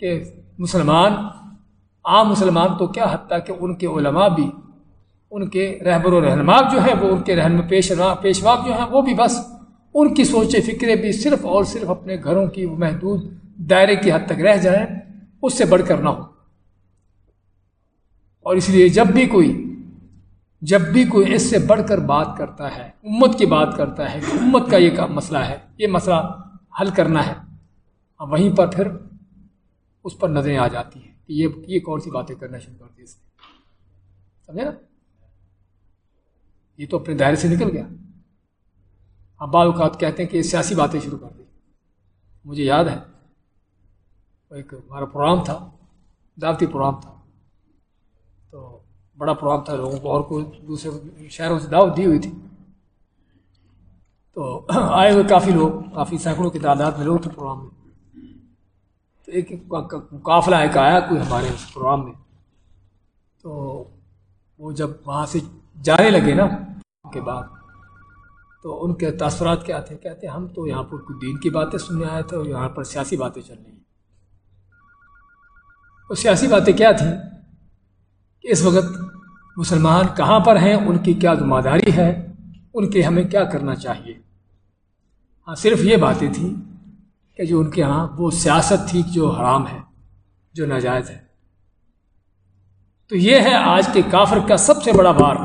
[SPEAKER 2] کہ مسلمان عام مسلمان تو کیا حتیٰ کہ ان کے علماء بھی، ان کے رہبر و رہنما جو ہے وہ ان کے رہنما پیش پیشوا جو ہیں، وہ بھی بس ان کی سوچ فکریں بھی صرف اور صرف اپنے گھروں کی محدود دائرے کی حد تک رہ جائیں، اس سے بڑھ کر نہ ہو اور اس لیے جب بھی کوئی، جب بھی کوئی اس سے بڑھ کر بات کرتا ہے، امت کی بات کرتا ہے کہ امت کا یہ مسئلہ ہے، یہ مسئلہ حل کرنا ہے، وہیں پر پھر اس پر نظریں آ جاتی ہیں۔ کہ یہ یہ کون سی باتیں کرنا شروع کرتی ہے اس سمجھے نا؟ یہ تو اپنے دائرے سے نکل گیا۔ ہم بعض اوقات کہتے ہیں کہ سیاسی باتیں شروع کر دی۔ مجھے یاد ہے ایک ہمارا پروگرام تھا، دعوتی پروگرام تھا۔ تو بڑا پروگرام تھا، لوگوں کو اور کوئی دوسرے شہروں سے دعوت دی ہوئی تھی۔ تو آئے ہوئے کافی لوگ، کافی سینکڑوں کی تعداد میں لوگ تھے پروگرام میں۔ تو ایک قافلہ ایک آیا کوئی ہمارے اس پروگرام میں۔ تو وہ جب وہاں سے جانے لگے نا، کے بعد، تو ان کے تاثرات کیا تھے؟ کہتے، ہم تو یہاں پر کچھ دین کی باتیں سننے آئے تھے اور یہاں پر سیاسی باتیں چل رہی ہیں۔ وہ سیاسی باتیں کیا تھیں؟ کہ اس وقت مسلمان کہاں پر ہیں؟ ان کی کیا ذمہ داری ہے؟ ان کے ہمیں کیا کرنا چاہیے؟ ہاں صرف یہ باتیں تھیں کہ جو ان کے ہاں وہ سیاست تھی جو حرام ہے، جو ناجائز ہے۔ تو یہ ہے آج کے کافر کا سب سے بڑا بار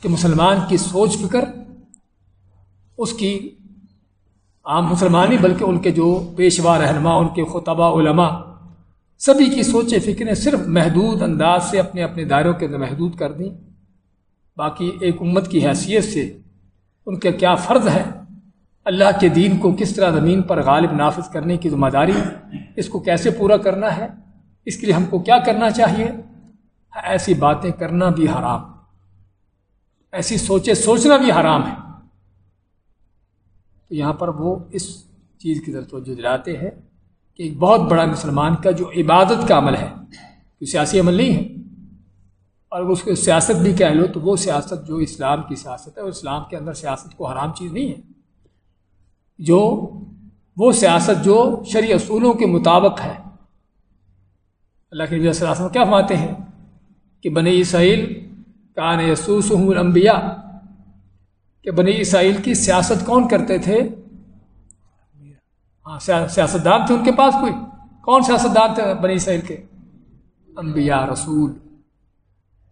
[SPEAKER 2] کہ مسلمان کی سوچ فکر، اس کی عام مسلمان ہی بلکہ ان کے جو پیشوا، رہنما، ان کے خطبہ علماء، سبھی کی سوچ فکریں صرف محدود انداز سے اپنے اپنے دائروں کے اندر محدود کر دیں۔ باقی ایک امت کی حیثیت سے ان کا کیا فرض ہے؟ اللہ کے دین کو کس طرح زمین پر غالب نافذ کرنے کی ذمہ داری اس کو کیسے پورا کرنا ہے؟ اس کے لیے ہم کو کیا کرنا چاہیے؟ ایسی باتیں کرنا بھی حرام۔ ایسی سوچے سوچنا بھی حرام ہے۔ تو یہاں پر وہ اس چیز کی طرف توجہ دلاتے ہیں کہ ایک بہت بڑا مسلمان کا جو عبادت کا عمل ہے کہ سیاسی عمل نہیں ہے۔ اور اس کو سیاست بھی کہہ لو تو وہ سیاست جو اسلام کی سیاست ہے، اور اسلام کے اندر سیاست کو حرام چیز نہیں ہے۔ جو وہ سیاست جو شرع اصولوں کے مطابق ہے۔ اللہ کے نبی صلی اللہ علیہ وسلم کیا فرماتے ہیں کہ بنی اسرائیل کان یسوس الانبیاء۔ کہ بنی اسرائیل کی سیاست کون کرتے تھے؟ ہاں سیاست دان تھے ان کے پاس کوئی؟ کون سیاست دان تھے بنی اسرائیل کے؟ انبیاء، رسول۔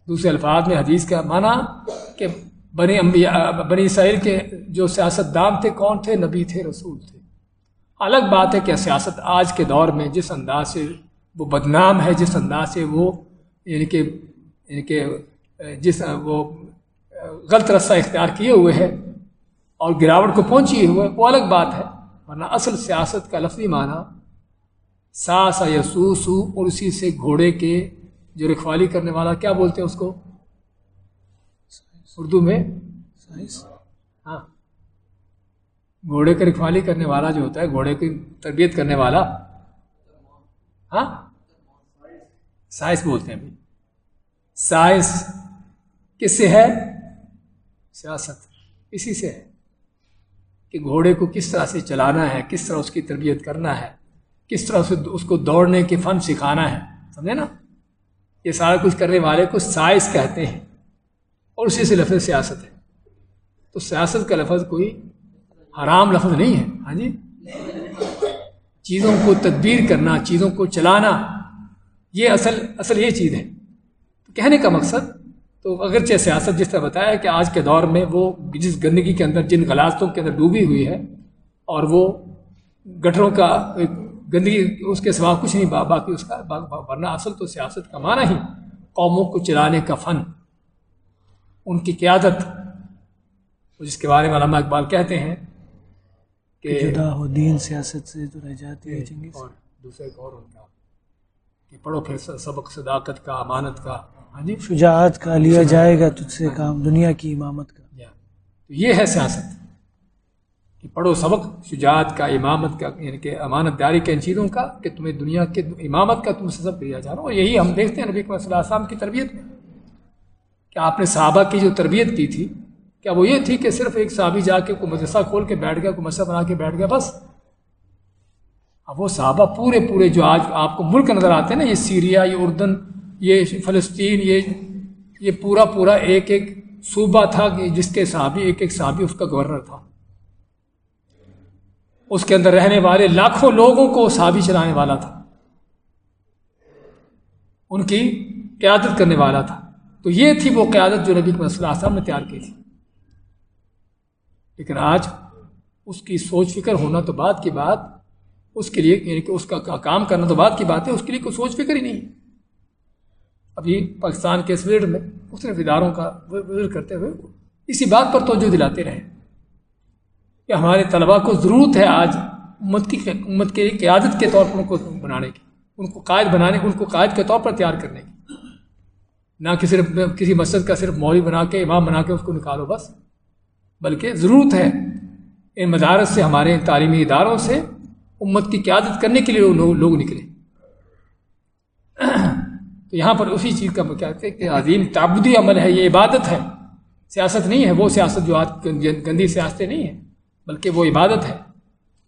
[SPEAKER 2] دوسرے الفاظ میں حدیث کا معنی کہ بنی انبیاء، بنی اسرائیل کے جو سیاست دان تھے، کون تھے؟ نبی تھے، رسول تھے۔ الگ بات ہے کہ سیاست آج کے دور میں جس انداز سے وہ بدنام ہے، جس انداز سے وہ یعنی کہ یعنی کہ جس وہ غلط رستہ اختیار کیے ہوئے ہے اور گراوٹ کو پہنچی ہوئے، وہ الگ بات ہے۔ ورنہ اصل سیاست کا لفظی معنی سا سا یا سو اور اسی سے گھوڑے کے جو رکھوالی کرنے والا، کیا بولتے ہیں اس کو؟ اردو میں ہاں۔ گھوڑے کی رکھوالی کرنے والا جو ہوتا ہے گھوڑے کی تربیت کرنے والا۔ ہاں؟ سائنس بولتے ہیں سائنس کس سے ہے؟ سیاست۔ اسی سے ہے کہ گھوڑے کو کس طرح سے چلانا ہے کس طرح اس کی تربیت کرنا ہے کس طرح سے اس کو دوڑنے کے فن سکھانا ہے۔ سمجھے نا؟ یہ سارا کچھ کرنے والے کو سائنس کہتے ہیں۔ اور اسی سے لفظ سیاست ہے۔ تو سیاست کا لفظ کوئی حرام لفظ نہیں ہے۔ ہاں جی؟ چیزوں کو تدبیر کرنا، چیزوں کو چلانا، یہ اصل اصل یہ چیز ہے۔ تو کہنے کا مقصد، تو اگرچہ سیاست جس طرح بتایا کہ آج کے دور میں وہ جس گندگی کے اندر، جن غلاستوں کے اندر ڈوبی ہوئی ہے، اور وہ گٹروں کا گندگی، اس کے سوا کچھ نہیں باقی اس کا ورنہ اصل تو سیاست کا معنی ہی، قوموں کو چلانے کا فن۔ ان کی قیادت جس کے بارے میں علامہ اقبال کہتے ہیں
[SPEAKER 1] کہ جدا ہو دین سیاست سے جو رہ جاتی ہے
[SPEAKER 2] اور دوسرے اور ان کا کہ پڑھو پھر سبق صداقت کا امانت کا۔ ہاں جی؟
[SPEAKER 1] شجاعت کا لیا جائے گا تجھ سے کام دنیا کی امامت کا۔
[SPEAKER 2] تو یہ ہے سیاست کہ پڑھو سبق شجاعت کا امامت کا یعنی کہ امانت داری کے ان چیزوں کا کہ تمہیں دنیا کے امامت کا تم سے سب لیا جا رہا ہو۔ اور یہی ہم دیکھتے ہیں نبی صلی اللہ علیہ وسلم کی تربیت میں۔ کہ آپ نے صحابہ کی جو تربیت کی تھی، کیا وہ یہ تھی کہ صرف ایک صحابی جا کے کوئی مدرسہ کھول کے بیٹھ گیا، کوئی مسئلہ بنا کے بیٹھ گیا، بس؟ اب وہ صحابہ پورے پورے جو آج آپ کو ملک نظر آتے ہیں نا، یہ سیریا، یہ اردن، یہ فلسطین، یہ یہ پورا پورا ایک ایک صوبہ تھا کہ جس کے صحابی، ایک ایک صحابی اس کا گورنر تھا۔ اس کے اندر رہنے والے لاکھوں لوگوں کو صحابی چلانے والا تھا۔ ان کی قیادت کرنے والا تھا۔ تو یہ تھی وہ قیادت جو نبی صلی اللہ علیہ وسلم نے تیار کی تھی۔ لیکن آج اس کی سوچ فکر ہونا تو بات کی بات، اس کے لیے یعنی کہ اس کا کام کرنا تو بات کی بات ہے، اس کے لیے کوئی سوچ فکر ہی نہیں۔ ابھی پاکستان کے اس ورڈ میں مختلف اداروں کا وزٹ کرتے ہوئے اسی بات پر توجہ دلاتے رہے۔ کہ ہمارے طلباء کو ضرورت ہے آج امت کی امت کے قیادت کے طور پر ان کو بنانے کی، ان کو قائد بنانے کی، ان کو قائد کے طور پر تیار کرنے کی۔ نہ کہ صرف کسی مسجد کا صرف مولوی بنا کے، امام بنا کے اس کو نکالو بس۔ بلکہ ضرورت ہے ان مدارس سے، ہمارے تعلیمی اداروں سے امت کی قیادت کرنے کے لیے لوگ لوگ نکلے۔ تو یہاں پر اسی چیز کا کہتے کہ عظیم تعبدی عمل ہے، یہ عبادت ہے۔ سیاست نہیں ہے، وہ سیاست جو آج گندی سیاستیں نہیں ہیں، بلکہ وہ عبادت ہے۔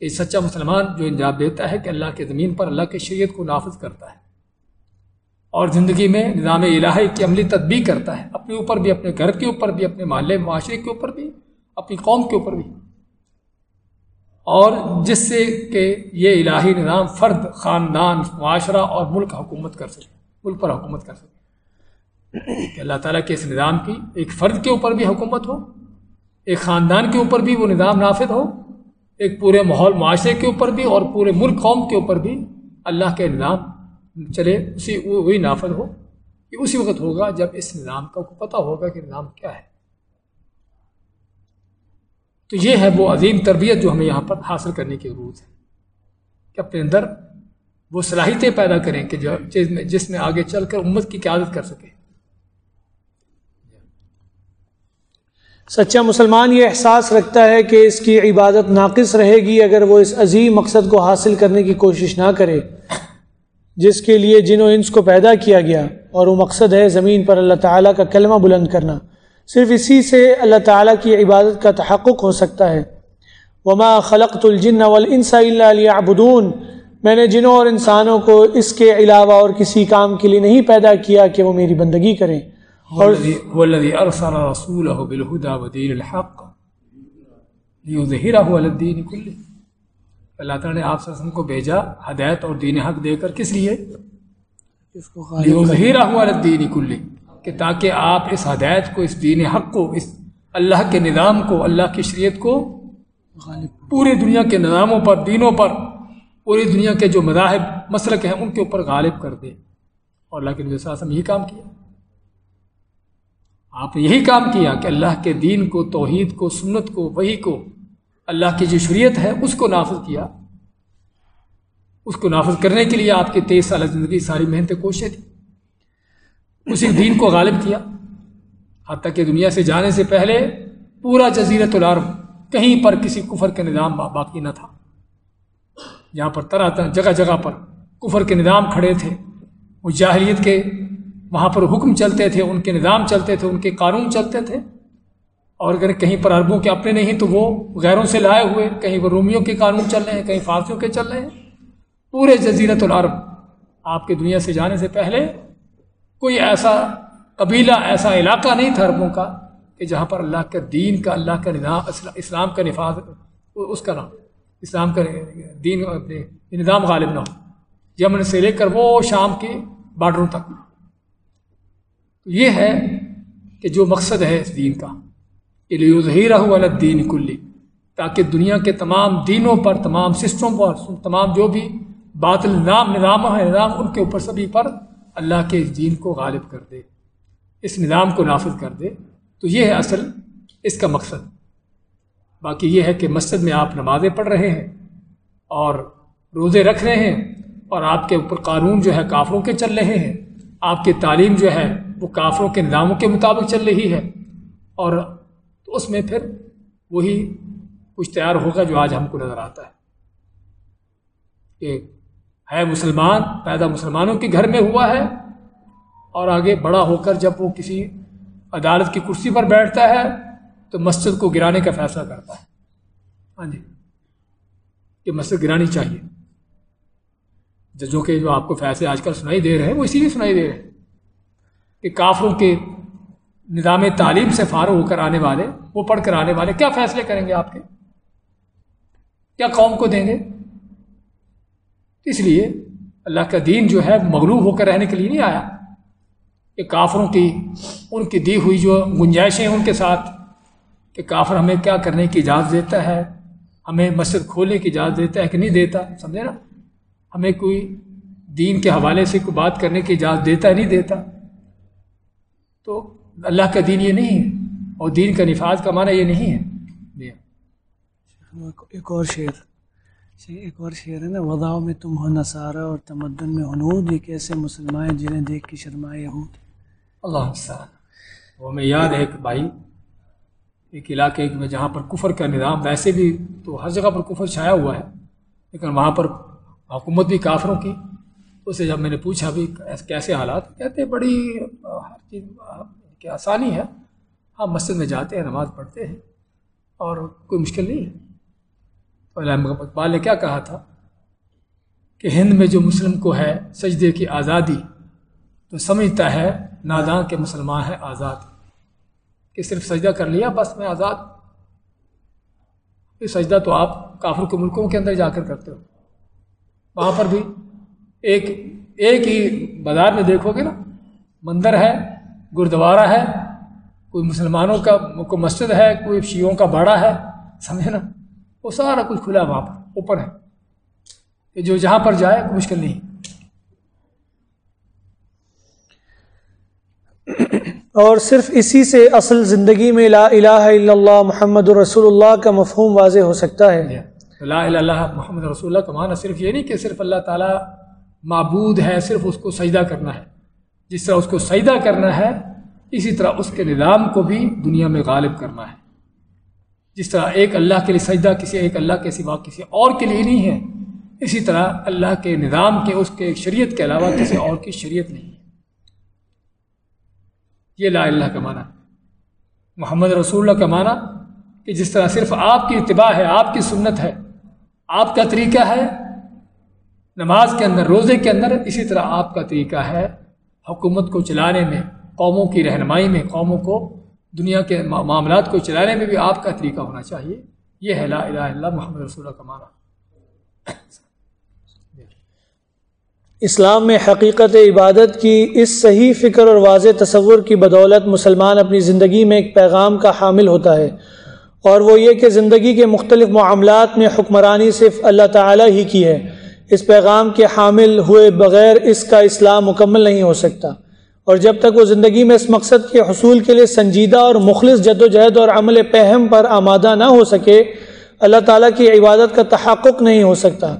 [SPEAKER 2] یہ سچا مسلمان جو انجاب دیتا ہے کہ اللہ کے زمین پر، اللہ کی شریعت کو نافذ کرتا ہے۔ اور زندگی میں نظام الہی کی عملی تدبی کرتا ہے، اپنے اوپر بھی، اپنے گھر کے اوپر بھی، اپنے محلے، معاشرے کے اوپر بھی، اپنی قوم کے اوپر بھی۔ اور جس سے کہ یہ الہی نظام فرد، خاندان، معاشرہ اور ملک حکومت کر سکے، ملک پر حکومت کر سکے۔ کہ اللہ تعالیٰ کے اس نظام کی ایک فرد کے اوپر بھی حکومت ہو، ایک خاندان کے اوپر بھی وہ نظام نافذ ہو، ایک پورے ماحول، معاشرے کے اوپر بھی اور پورے ملک، قوم کے اوپر بھی اللہ کے نظام چلے، اسی وہی نافذ ہو، یہ اسی وقت ہوگا جب اس نظام کا پتہ ہوگا کہ نظام کیا ہے۔ تو یہ ہے وہ عظیم تربیت جو ہمیں یہاں پر حاصل کرنے کی ضرورت ہے کہ اپنے اندر وہ صلاحیتیں پیدا کریں کہ جو جس میں جس میں آگے چل کر امت کی قیادت کر سکے۔
[SPEAKER 1] سچا مسلمان یہ احساس رکھتا ہے کہ اس کی عبادت ناقص رہے گی اگر وہ اس عظیم مقصد کو حاصل کرنے کی کوشش نہ کرے۔ جس کے لیے جن و انس کو پیدا کیا گیا اور وہ مقصد ہے زمین پر اللہ تعالیٰ کا کلمہ بلند کرنا۔ صرف اسی سے اللہ تعالیٰ کی عبادت کا تحقق ہو سکتا ہے۔ وما خلقت الجن والانس الا ليعبدون۔ میں نے جنوں اور انسانوں کو اس کے علاوہ اور کسی کام کے لیے نہیں پیدا کیا کہ وہ میری بندگی کریں۔ اور
[SPEAKER 2] والذی ارسل رسوله بالهدى ودین الحق لیظہرہ علی الدین کلہ اللہ تعالیٰ نے آپ صلی اللہ علیہ وسلم کو بھیجا ہدایت اور دین حق دے کر کس لیے؟ لیظہرہ علی الدین کلہ کہ تاکہ آپ اس ہدایت کو اس دین حق کو اس اللہ کے نظام کو اللہ کی شریعت کو پوری دنیا کے نظاموں پر دینوں پر پوری دنیا کے جو مذاہب مسلک ہیں ان کے اوپر غالب کر دے۔ اور اللہ کے نبی صلی اللہ علیہ وسلم یہی کام کیا۔ آپ نے یہی کام کیا کہ اللہ کے دین کو توحید کو سنت کو وہی کو اللہ کی جو شریعت ہے، اس کو نافذ کیا۔ اس کو نافذ کرنے کے لیے آپ کی تیئیس سالہ زندگی، ساری محنت کوششیں تھیں۔ اسی دین کو غالب کیا۔ حتیٰ کہ دنیا سے جانے سے پہلے پورا جزیرت العرب کہیں پر کسی کفر کے نظام باقی نہ تھا۔ جہاں پر طرح طرح، جگہ جگہ پر کفر کے نظام کھڑے تھے۔ وہ جاہلیت کے وہاں پر حکم چلتے تھے، ان کے نظام چلتے تھے، ان کے قانون چلتے تھے۔ اور اگر کہیں پر عربوں کے اپنے نہیں تو وہ غیروں سے لائے ہوئے، کہیں وہ رومیوں کے قانون چل رہے ہیں، کہیں فارسیوں کے چل رہے ہیں۔ پورے جزیرت العرب آپ کے دنیا سے جانے سے پہلے کوئی ایسا قبیلہ، ایسا علاقہ نہیں تھا عربوں کا کہ جہاں پر اللہ کے دین کا، اللہ کا نظام، اسلام کا نفاذ، اس کا نام، اسلام کا دین، نظام غالب نہ ہو۔ یمن سے لے کر وہ شام کے بارڈروں تک۔ یہ ہے کہ جو مقصد ہے اس دین کا۔ کہ لیو ظہیرہ دین کلی تاکہ دنیا کے تمام دینوں پر، تمام سسٹموں پر، تمام جو بھی باطل نظام نظام ہے، نظام ان کے اوپر سبھی پر اللہ کے اس دین کو غالب کر دے، اس نظام کو نافذ کر دے۔ تو یہ ہے اصل اس کا مقصد۔ باقی یہ ہے کہ مسجد میں آپ نمازیں پڑھ رہے ہیں اور روزے رکھ رہے ہیں اور آپ کے اوپر قانون جو ہے کافروں کے چل رہے ہیں، آپ کی تعلیم جو ہے وہ کافروں کے نظاموں کے مطابق چل رہی ہے اور تو اس میں پھر وہی کچھ تیار ہوگا جو آج ہم کو نظر آتا ہے۔ کہ ہے مسلمان، پیدا مسلمانوں کے گھر میں ہوا ہے اور آگے بڑا ہو کر جب وہ کسی عدالت کی کرسی پر بیٹھتا ہے تو مسجد کو گرانے کا فیصلہ کرتا ہے۔ ہاں جی کہ مسجد گرانی چاہیے۔ ججوں کے جو آپ کو فیصلے آج کل سنائی دے رہے ہیں، وہ اسی لیے سنائی دے رہے ہیں کہ کافروں کے نظام تعلیم سے فارغ ہو کر آنے والے، وہ پڑھ کر آنے والے، کیا فیصلے کریں گے آپ کے؟ کیا قوم کو دیں گے؟ اس لیے اللہ کا دین جو ہے، مغلوب ہو کر رہنے کے لیے نہیں آیا۔ کہ کافروں کی، ان کی دی ہوئی جو گنجائشیں ان کے ساتھ، کہ کافر ہمیں کیا کرنے کی اجازت دیتا ہے؟ ہمیں مسجد کھولنے کی اجازت دیتا ہے کہ نہیں دیتا؟ سمجھے نا؟ ہمیں کوئی دین کے حوالے سے کوئی بات کرنے کی اجازت دیتا ہے، نہیں دیتا۔ تو اللہ کا دین یہ نہیں ہے اور دین کا نفاذ کا معنی یہ نہیں ہے۔
[SPEAKER 1] ایک اور شعر۔ ایک اور شعر ہے نا وضاؤ میں تم ہو نصارہ اور تمدن میں ہنود یہ کیسے مسلمان جنہیں دیکھ کے شرمائے ہوں۔
[SPEAKER 2] اللہ وہ میں یاد ہے ایک بھائی ایک علاقے میں جہاں پر کفر کا نظام ویسے بھی تو ہر جگہ پر کفر چھایا ہوا ہے لیکن وہاں پر حکومت بھی کافروں کی۔ اسے جب میں نے پوچھا بھی کیسے حالات؟ کہتے ہیں ہر چیز کی آسانی ہے۔ ہاں مسجد میں جاتے ہیں، نماز پڑھتے ہیں اور کوئی مشکل نہیں ہے۔ تو علامہ اقبال نے کیا کہا تھا؟ کہ ہند میں جو مسلم کو ہے سجدے کی آزادی، تو سمجھتا ہے ناداں کے مسلمان ہے آزاد۔ کہ صرف سجدہ کر لیا، بس میں آزاد۔ یہ سجدہ تو آپ کافر کے ملکوں کے اندر جا کر کرتے ہو۔ وہاں پر بھی ایک ایک ہی بازار میں دیکھو گے نا، مندر ہے۔ گردوارا ہے کوئی مسلمانوں کا کوئی مسجد ہے کوئی شیعوں کا باڑا ہے سمجھے نا؟ وہ سارا کچھ کھلا ہے وہاں پر اوپن ہے۔ کہ جو جہاں پر جائے مشکل نہیں۔
[SPEAKER 1] اور صرف اسی سے اصل زندگی میں لا الہ الا اللہ محمد الرسول اللہ کا مفہوم واضح ہو سکتا ہے۔
[SPEAKER 2] لا الہ اللہ محمد رسول اللہ کا معنی صرف یہ نہیں کہ صرف اللہ تعالیٰ معبود ہے صرف اس کو سجدہ کرنا ہے۔ جس طرح اس کو سجدہ کرنا ہے، اسی طرح اس کے نظام کو بھی دنیا میں غالب کرنا ہے۔ جس طرح ایک اللہ کے لیے سجدہ کسی ایک اللہ کے سوا کسی اور کے لیے نہیں ہے، اسی طرح اللہ کے نظام کے، اس کے شریعت کے علاوہ کسی اور کی شریعت نہیں ہے۔ یہ لا اللہ کا معنی محمد رسول اللہ کا معنی کہ جس طرح صرف آپ کی اتباع ہے، آپ کی سنت ہے، آپ کا طریقہ ہے، نماز کے اندر، روزے کے اندر، اسی طرح آپ کا طریقہ ہے حکومت کو چلانے میں، قوموں کی رہنمائی میں، قوموں کو دنیا کے معاملات کو چلانے میں بھی آپ کا طریقہ ہونا چاہیے۔ یہ ہے لا الہ الا محمد رسول اللہ کا معنی۔
[SPEAKER 1] اسلام میں حقیقت عبادت کی اس صحیح فکر اور واضح تصور کی بدولت مسلمان اپنی زندگی میں ایک پیغام کا حامل ہوتا ہے۔ اور وہ یہ کہ زندگی کے مختلف معاملات میں حکمرانی صرف اللہ تعالیٰ ہی کی ہے۔ اس پیغام کے حامل ہوئے بغیر اس کا اسلام مکمل نہیں ہو سکتا۔ اور جب تک وہ زندگی میں اس مقصد کے حصول کے لیے سنجیدہ اور مخلص جد و جہد اور عمل پہم پر آمادہ نہ ہو سکے، اللہ تعالیٰ کی عبادت کا تحقق نہیں ہو سکتا۔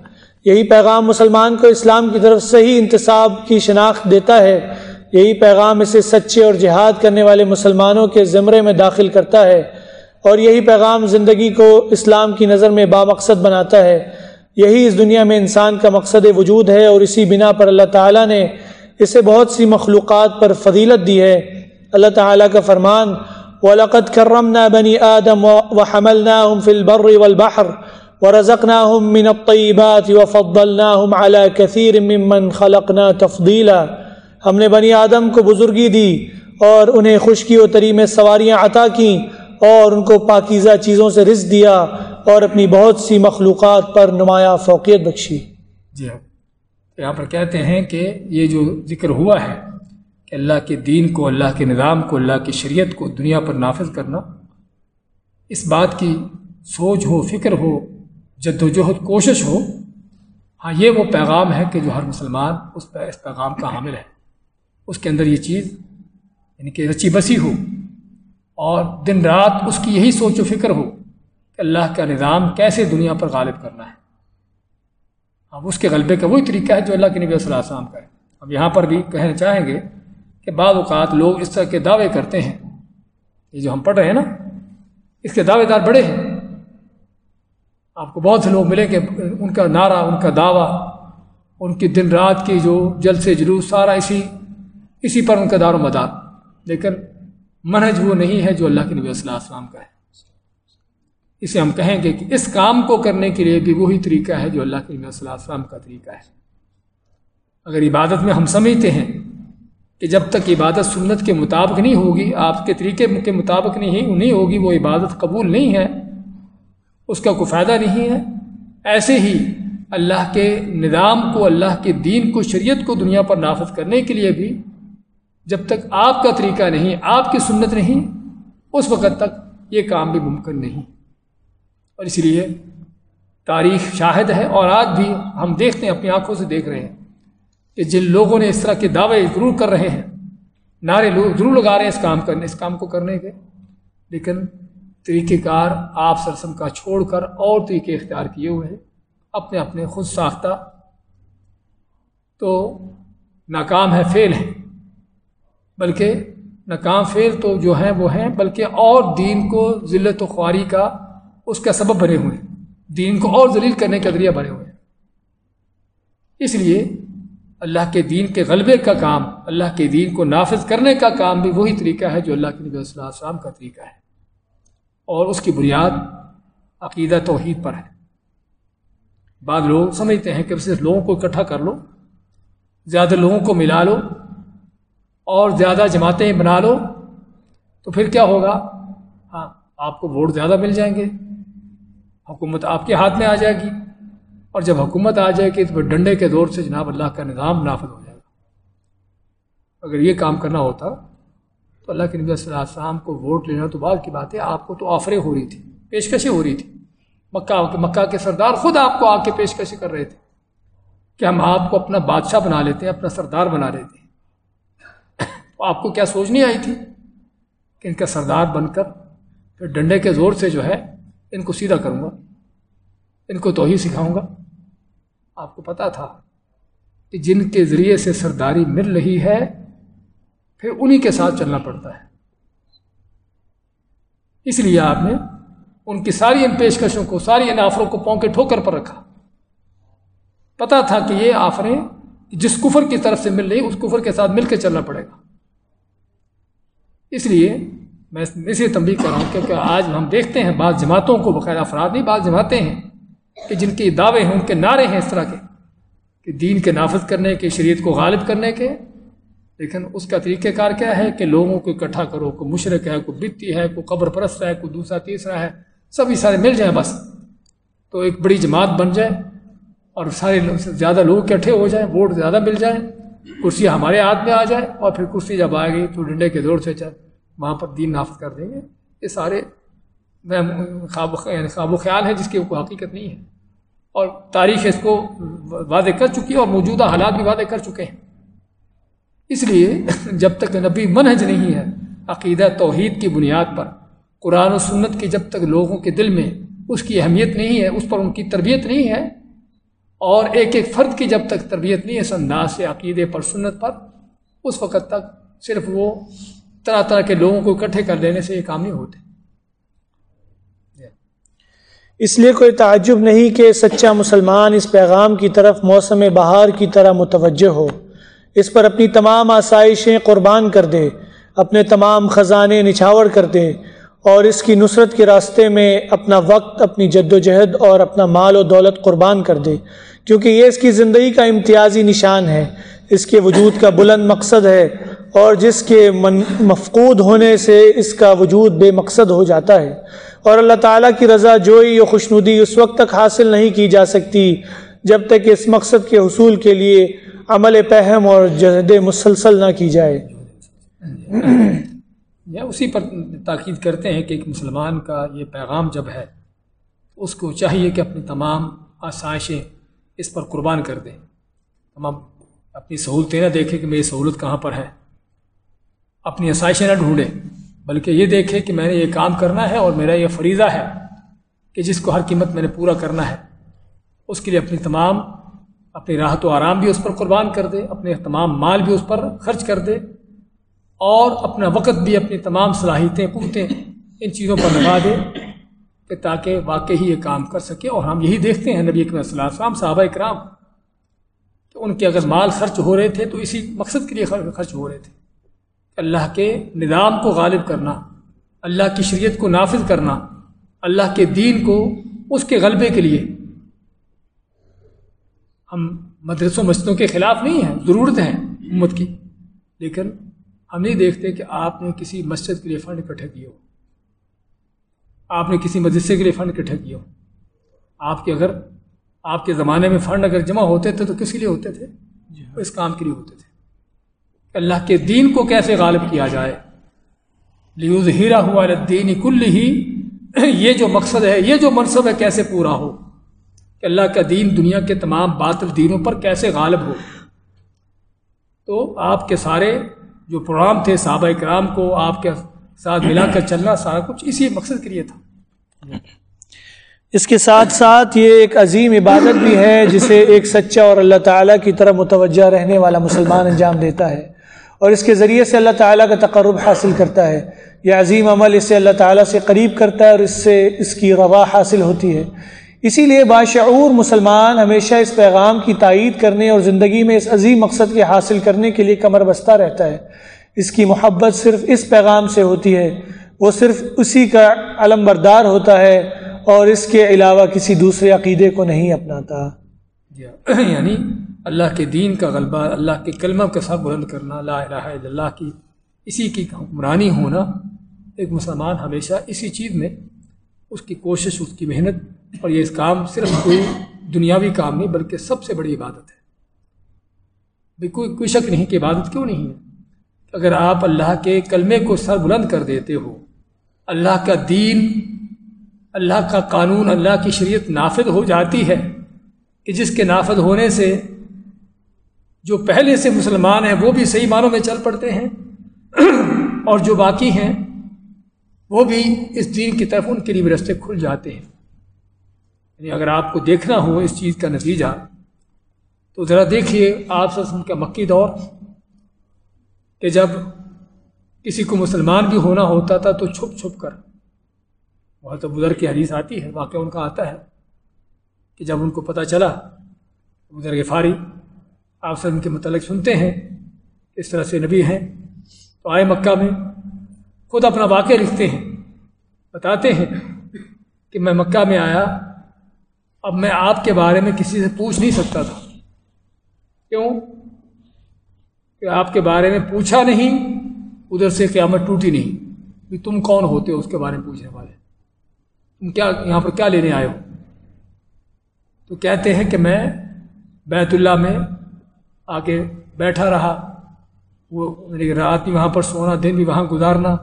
[SPEAKER 1] یہی پیغام مسلمان کو اسلام کی طرف صحیح انتصاب کی شناخت دیتا ہے۔ یہی پیغام اسے سچے اور جہاد کرنے والے مسلمانوں کے زمرے میں داخل کرتا ہے۔ اور یہی پیغام زندگی کو اسلام کی نظر میں بامقصد بناتا ہے۔ یہی اس دنیا میں انسان کا مقصد وجود ہے اور اسی بنا پر اللہ تعالیٰ نے اسے بہت سی مخلوقات پر فضیلت دی ہے۔ اللہ تعالیٰ کا فرمان، وَلَقَدْ كَرَّمْنَا بَنِي آدَمْ وَحَمَلْنَاهُمْ فِي الْبَرِّ وَالْبَحْرِ ورزقناهم من الطيبات وفضلناهم على كثير ممن خلقنا تفضيلا۔ ہم نے بنی آدم کو بزرگی دی اور انہیں خشکی و تری میں سواریاں عطا کیں۔ اور ان کو پاکیزہ چیزوں سے رزق دیا اور اپنی بہت سی مخلوقات پر نمایاں فوقیت بخشی۔
[SPEAKER 2] جی ہاں۔ یہاں پر کہتے ہیں کہ یہ جو ذکر ہوا ہے کہ اللہ کے دین کو، اللہ کے نظام کو، اللہ کی شریعت کو دنیا پر نافذ کرنا، اس بات کی سوچ ہو، فکر ہو، جد و جہد، کوشش ہو ہاں یہ وہ پیغام ہے کہ جو ہر مسلمان اس پہ، اس پیغام کا حامل ہے۔ اس کے اندر یہ چیز یعنی کہ رچی بسی ہو۔ اور دن رات اس کی یہی سوچ و فکر ہو کہ اللہ کا نظام کیسے دنیا پر غالب کرنا ہے۔ اب اس کے غلبے کا وہی طریقہ ہے جو اللہ کے نبی صلی اللہ علیہ وسلم کا ہے اب یہاں پر بھی کہنا چاہیں گے کہ بعض اوقات لوگ اس طرح کے دعوے کرتے ہیں۔ یہ جو ہم پڑھ رہے ہیں نا، اس کے دعوے دار بڑے ہیں۔ آپ کو بہت سے لوگ ملیں کہ ان کا نعرہ، ان کا دعویٰ، ان کی دن رات کی جو جل سے جلوس، سارا اسی اسی پر ان کا دار و مدار۔ لیکن منہج وہ نہیں ہے جو اللہ کے نبی صلی اللہ علیہ وسلم کا ہے۔ اسے ہم کہیں گے کہ اس کام کو کرنے کے لیے بھی وہی طریقہ ہے جو اللہ کے نبی صلی اللہ علیہ وسلم کا طریقہ ہے۔ اگر عبادت میں ہم سمجھتے ہیں کہ جب تک عبادت سنت کے مطابق نہیں ہوگی، آپ کے طریقے کے مطابق نہیں نہیں ہوگی، وہ عبادت قبول نہیں ہے، اس کا کوئی فائدہ نہیں ہے۔ ایسے ہی اللہ کے نظام کو، اللہ کے دین کو، شریعت کو دنیا پر نافذ کرنے کے لیے بھی جب تک آپ کا طریقہ نہیں، آپ کی سنت نہیں، اس وقت تک یہ کام بھی ممکن نہیں۔ اور اس لیے تاریخ شاہد ہے اور آج بھی ہم دیکھتے ہیں، اپنی آنکھوں سے دیکھ رہے ہیں کہ جن لوگوں نے اس طرح کے دعوے ضرور کر رہے ہیں، نعرے لوگ ضرور لگا رہے ہیں اس کام کرنے، اس کام کو کرنے کے۔ لیکن طریقہ کار آپ سرسم کا چھوڑ کر اور طریقے اختیار کیے ہوئے ہیں، اپنے اپنے خود ساختہ تو ناکام ہے، فیل ہے۔ بلکہ ناکام فیل تو جو ہیں وہ ہیں، بلکہ اور دین کو ذلت و خواری کا اس کا سبب بنے ہوئے ہیں۔ دین کو اور ذلیل کرنے کا ذریعہ بنے ہوئے ہیں۔ اس لیے اللہ کے دین کے غلبے کا کام، اللہ کے دین کو نافذ کرنے کا کام بھی وہی طریقہ ہے جو اللہ کے نبی صلی اللہ علیہ وسلم کا طریقہ ہے۔ اور اس کی بنیاد عقیدہ توحید پر ہے۔ بعض لوگ سمجھتے ہیں کہ صرف لوگوں کو اکٹھا کر لو، زیادہ لوگوں کو ملا لو اور زیادہ جماعتیں بنا لو، تو پھر کیا ہوگا؟ ہاں آپ کو ووٹ زیادہ مل جائیں گے۔ حکومت آپ کے ہاتھ میں آ جائے گی۔ اور جب حکومت آ جائے گی، تو پھر ڈنڈے کے دور سے جناب اللہ کا نظام نافذ ہو جائے گا۔ اگر یہ کام کرنا ہوتا، تو اللہ کے نبی صلی اللہ علیہ وسلم کو ووٹ لینا تو بعد کی بات ہے آپ کو تو آفریں ہو رہی تھی، پیشکشیں ہو رہی تھی۔ مکہ مکہ کے سردار خود آپ کو آ کے پیشکشی کر رہے تھے کہ ہم آپ کو اپنا بادشاہ بنا لیتے ہیں، اپنا سردار بنا لیتے ہیں۔ تو آپ کو کیا سوچ نہیں آئی تھی کہ ان کا سردار بن کر پھر ڈنڈے کے زور سے جو ہے ان کو سیدھا کروں گا، ان کو تو ہی سکھاؤں گا؟ آپ کو پتا تھا کہ جن کے ذریعے سے سرداری مل رہی ہے، پھر انہی کے ساتھ چلنا پڑتا ہے۔ اس لیے آپ نے ان کی ساری ان پیشکشوں کو، ساری ان آفروں کو پونکے ٹھوکر پر رکھا۔ پتہ تھا کہ یہ آفریں جس کفر کی طرف سے مل رہی، اس کفر کے ساتھ مل کے چلنا پڑے گا۔ اس لیے میں اسی تنبیہ کر رہا ہوں کیونکہ آج ہم دیکھتے ہیں بعض جماعتوں کو بخیر افراد نہیں، بعض جماعتیں ہیں کہ جن کے دعوے ہیں، ان کے نعرے ہیں اس طرح کے، کہ دین کے نافذ کرنے کے، شریعت کو غالب کرنے کے۔ لیکن اس کا طریقہ کار کیا ہے کہ لوگوں کو اکٹھا کرو، کوئی مشرق ہے، کوئی بتی ہے، کوئی قبر پرست ہے، کوئی دوسرا، تیسرا ہے سبھی سارے مل جائیں بس۔ تو ایک بڑی جماعت بن جائے اور سارے زیادہ لوگ اکٹھے ہو جائیں، ووٹ زیادہ مل جائیں۔ کرسی ہمارے ہاتھ میں آ جائے اور پھر کرسی جب آئے گی تو ڈنڈے کے دور سے چل، وہاں پر دین نافذ کر دیں گے۔ یہ سارے خواب یعنی خواب و خیال ہے جس کی کوئی حقیقت نہیں ہے۔ اور تاریخ اس کو واضح کر چکی ہے اور موجودہ حالات بھی واضح کر چکے ہیں۔ اس لیے جب تک نبی منہج نہیں ہے، عقیدہ توحید کی بنیاد پر، قرآن و سنت کی جب تک لوگوں کے دل میں اس کی اہمیت نہیں ہے، اس پر ان کی تربیت نہیں ہے اور ایک ایک فرد کی جب تک تربیت نہیں ہے سنداز سے عقیدے پر، سنت پر، اس وقت تک صرف وہ طرح طرح کے لوگوں کو اکٹھے کر لینے سے یہ کام نہیں ہوتے۔
[SPEAKER 1] اس لیے کوئی تعجب نہیں کہ سچا مسلمان اس پیغام کی طرف موسم بہار کی طرح متوجہ ہو۔ اس پر اپنی تمام آسائشیں قربان کر دے، اپنے تمام خزانے نچھاور کر دے۔ اور اس کی نصرت کے راستے میں اپنا وقت، اپنی جد و جہد اور اپنا مال و دولت قربان کر دے، کیونکہ یہ اس کی زندگی کا امتیازی نشان ہے۔ اس کے وجود کا بلند مقصد ہے اور جس کے من، مفقود ہونے سے اس کا وجود بے مقصد ہو جاتا ہے۔ اور اللہ تعالیٰ کی رضا جوئی و خوشنودی اس وقت تک حاصل نہیں کی جا سکتی، جب تک اس مقصد کے حصول کے لیے عمل پہم اور جہد مسلسل نہ کی جائے۔
[SPEAKER 2] یا اسی پر تاکید کرتے ہیں کہ ایک مسلمان کا یہ پیغام جب ہے، اس کو چاہیے کہ اپنی تمام آسائشیں اس پر قربان کر دیں۔ تمام اپنی سہولتیں نہ دیکھیں کہ میری سہولت کہاں پر ہے۔ اپنی آسائشیں نہ ڈھونڈیں، بلکہ یہ دیکھیں کہ میں نے یہ کام کرنا ہے اور میرا یہ فریضہ ہے کہ جس کو ہر قیمت میں نے پورا کرنا ہے، اس کے لیے اپنی تمام، اپنی راحت و آرام بھی اس پر قربان کر دے، اپنے تمام مال بھی اس پر خرچ کر دے۔ اور اپنا وقت بھی اپنی تمام صلاحیتیں، قوتیں ان چیزوں پر لگا دے کہ تاکہ واقعی یہ کام کر سکے اور ہم یہی دیکھتے ہیں نبی اکرم صلی اللہ علیہ صحابہ اکرام، کہ ان کے اگر مال خرچ ہو رہے تھے تو اسی مقصد کے لیے خرچ ہو رہے تھے۔ اللہ کے نظام کو غالب کرنا، اللہ کی شریعت کو نافذ کرنا، اللہ کے دین کو اس کے غلبے کے لیے۔ ہم مدرسوں، مسجدوں کے خلاف نہیں ہیں، ضرورت ہیں امت کی، لیکن ہم نہیں دیکھتے کہ آپ نے کسی مسجد کے لیے فنڈ اکٹھا کیا ہو آپ نے کسی مدرسے کے لیے فنڈ اکٹھا کیا ہو آپ کے اگر آپ کے زمانے میں فنڈ اگر جمع ہوتے تھے تو کس کے لیے ہوتے تھے؟ جی ہاں۔ اس کام کے لیے ہوتے تھے۔ اللہ کے دین کو کیسے غالب کیا جائے؟ لیوز ہیرا ہوا دین کل ہی یہ جو مقصد ہے یہ جو منصب ہے کیسے پورا ہو؟ کہ اللہ کا دین دنیا کے تمام باطل دینوں پر کیسے غالب ہو؟ تو آپ کے سارے جو پروگرام تھے صحابہ کرام کو، آپ کے ساتھ ملا کر چلنا، سارا کچھ اسی مقصد کے لیے تھا۔
[SPEAKER 1] اس کے ساتھ ساتھ یہ ایک عظیم عبادت بھی ہے، جسے ایک سچا اور اللہ تعالیٰ کی طرف متوجہ رہنے والا مسلمان انجام دیتا ہے۔ اور اس کے ذریعے سے اللہ تعالیٰ کا تقرب حاصل کرتا ہے۔ یہ عظیم عمل اسے اللہ تعالیٰ سے قریب کرتا ہے اور اس سے اس کی روا حاصل ہوتی ہے۔ اسی لیے باشعور مسلمان ہمیشہ اس پیغام کی تائید کرنے اور زندگی میں اس عظیم مقصد کے حاصل کرنے کے لیے کمر بستہ رہتا ہے۔ اس کی محبت صرف اس پیغام سے ہوتی ہے، وہ صرف اسی کا علم بردار ہوتا ہے اور اس کے علاوہ کسی دوسرے عقیدے کو نہیں اپناتا۔
[SPEAKER 2] جی، یعنی اللہ کے دین کا غلبہ، اللہ کے کلمہ کا ساتھ بلند کرنا، لا الہ الا اللہ کی، اسی کی حکمرانی ہونا، ایک مسلمان ہمیشہ اسی چیز میں اس کی کوشش، اس کی محنت اور یہ اس کام صرف کوئی دنیاوی کام نہیں، بلکہ سب سے بڑی عبادت ہے۔ کوئی کوئی شک نہیں کہ عبادت کیوں نہیں ہے؟ اگر آپ اللہ کے کلمے کو سر بلند کر دیتے ہو، اللہ کا دین، اللہ کا قانون، اللہ کی شریعت نافذ ہو جاتی ہے، کہ جس کے نافذ ہونے سے، جو پہلے سے مسلمان ہیں، وہ بھی صحیح معنوں میں چل پڑتے ہیں، اور جو باقی ہیں، وہ بھی اس دین کی طرف ان کے لیے رستے کھل جاتے ہیں۔ یعنی اگر آپ کو دیکھنا ہو اس چیز کا نتیجہ، تو ذرا دیکھیے آپ سسم کا مکی دور کہ جب کسی کو مسلمان بھی ہونا ہوتا تھا تو چھپ چھپ کر، بہت بزرگ کی حدیث آتی ہے، واقعہ ان کا آتا ہے کہ جب ان کو پتہ چلا، ادھر غفاری آپ سب ان کے متعلق سنتے ہیں اس طرح سے نبی ہیں، تو آئے مکہ میں خود اپنا واقعہ لکھتے ہیں، بتاتے ہیں کہ میں مکہ میں آیا اب میں آپ کے بارے میں کسی سے پوچھ نہیں سکتا تھا۔ کیوں؟ کہ آپ کے بارے میں پوچھا نہیں، ادھر سے قیامت ٹوٹی نہیں۔ بھی تم کون ہوتے ہو اس کے بارے میں پوچھنے والے؟ تم کیا یہاں پر کیا لینے آئے ہو؟ تو کہتے ہیں کہ میں بیت اللہ میں آ کے بیٹھا رہا۔ وہ رات بھی وہاں پر سونا، دن بھی وہاں گزارنا۔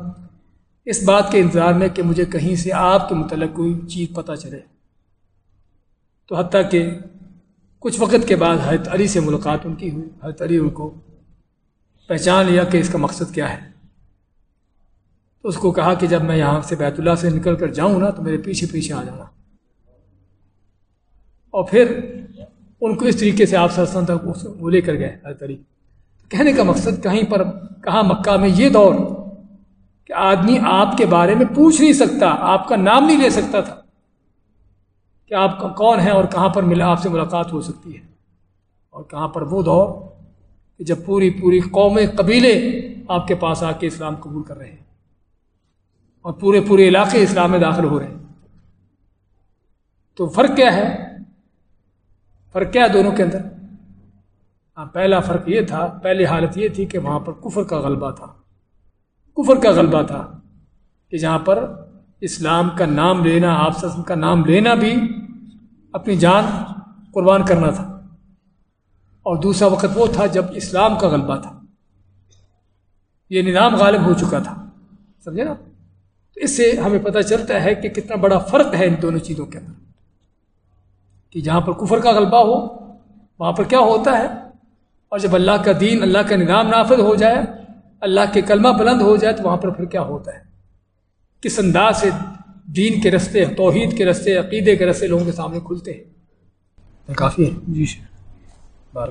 [SPEAKER 2] اس بات کے انتظار میں کہ مجھے کہیں سے آپ کے متعلق کوئی چیز پتہ چلے۔ تو حتیٰ کہ کچھ وقت کے بعد حضرت علی سے ملاقات ان کی ہوئی۔ حضرت علی ان کو پہچان لیا کہ اس کا مقصد کیا ہے۔ تو اس کو کہا کہ جب میں یہاں سے بیت اللہ سے نکل کر جاؤں نا تو میرے پیچھے پیچھے آ جانا۔ اور پھر ان کو اس طریقے سے آپ سرسن تک وہ لے کر گئے حضرت علی۔ کہنے کا مقصد کہیں پر کہاں مکہ میں یہ دور کہ آدمی آپ کے بارے میں پوچھ نہیں سکتا، آپ کا نام نہیں لے سکتا تھا۔ کہ آپ کا کون ہے اور کہاں پر ملا آپ سے ملاقات ہو سکتی ہے اور کہاں پر وہ دور کہ جب پوری پوری قوم قبیلے آپ کے پاس آ کے اسلام قبول کر رہے ہیں اور پورے پورے علاقے اسلام میں داخل ہو رہے ہیں۔ تو فرق کیا ہے؟ فرق کیا ہے دونوں کے اندر؟ ہاں پہلا فرق یہ تھا، پہلی حالت یہ تھی کہ وہاں پر کفر کا غلبہ تھا۔ کفر کا غلبہ تھا کہ جہاں پر اسلام کا نام لینا، آپ سے کا نام لینا بھی اپنی جان قربان کرنا تھا۔ اور دوسرا وقت وہ تھا جب اسلام کا غلبہ تھا۔ یہ نظام غالب ہو چکا تھا۔ سمجھے نا؟ تو اس سے ہمیں پتہ چلتا ہے کہ کتنا بڑا فرق ہے ان دونوں چیزوں کے اندر۔ کہ جہاں پر کفر کا غلبہ ہو، وہاں پر کیا ہوتا ہے؟ اور جب اللہ کا دین، اللہ کا نظام نافذ ہو جائے، اللہ کے کلمہ بلند ہو جائے، تو وہاں پر پھر کیا ہوتا ہے؟ کس انداز سے دین کے رستے، توحید کے رستے، عقیدے کے رستے لوگوں کے سامنے کھلتے ہیں؟ کافی ہے۔
[SPEAKER 1] جی
[SPEAKER 2] بار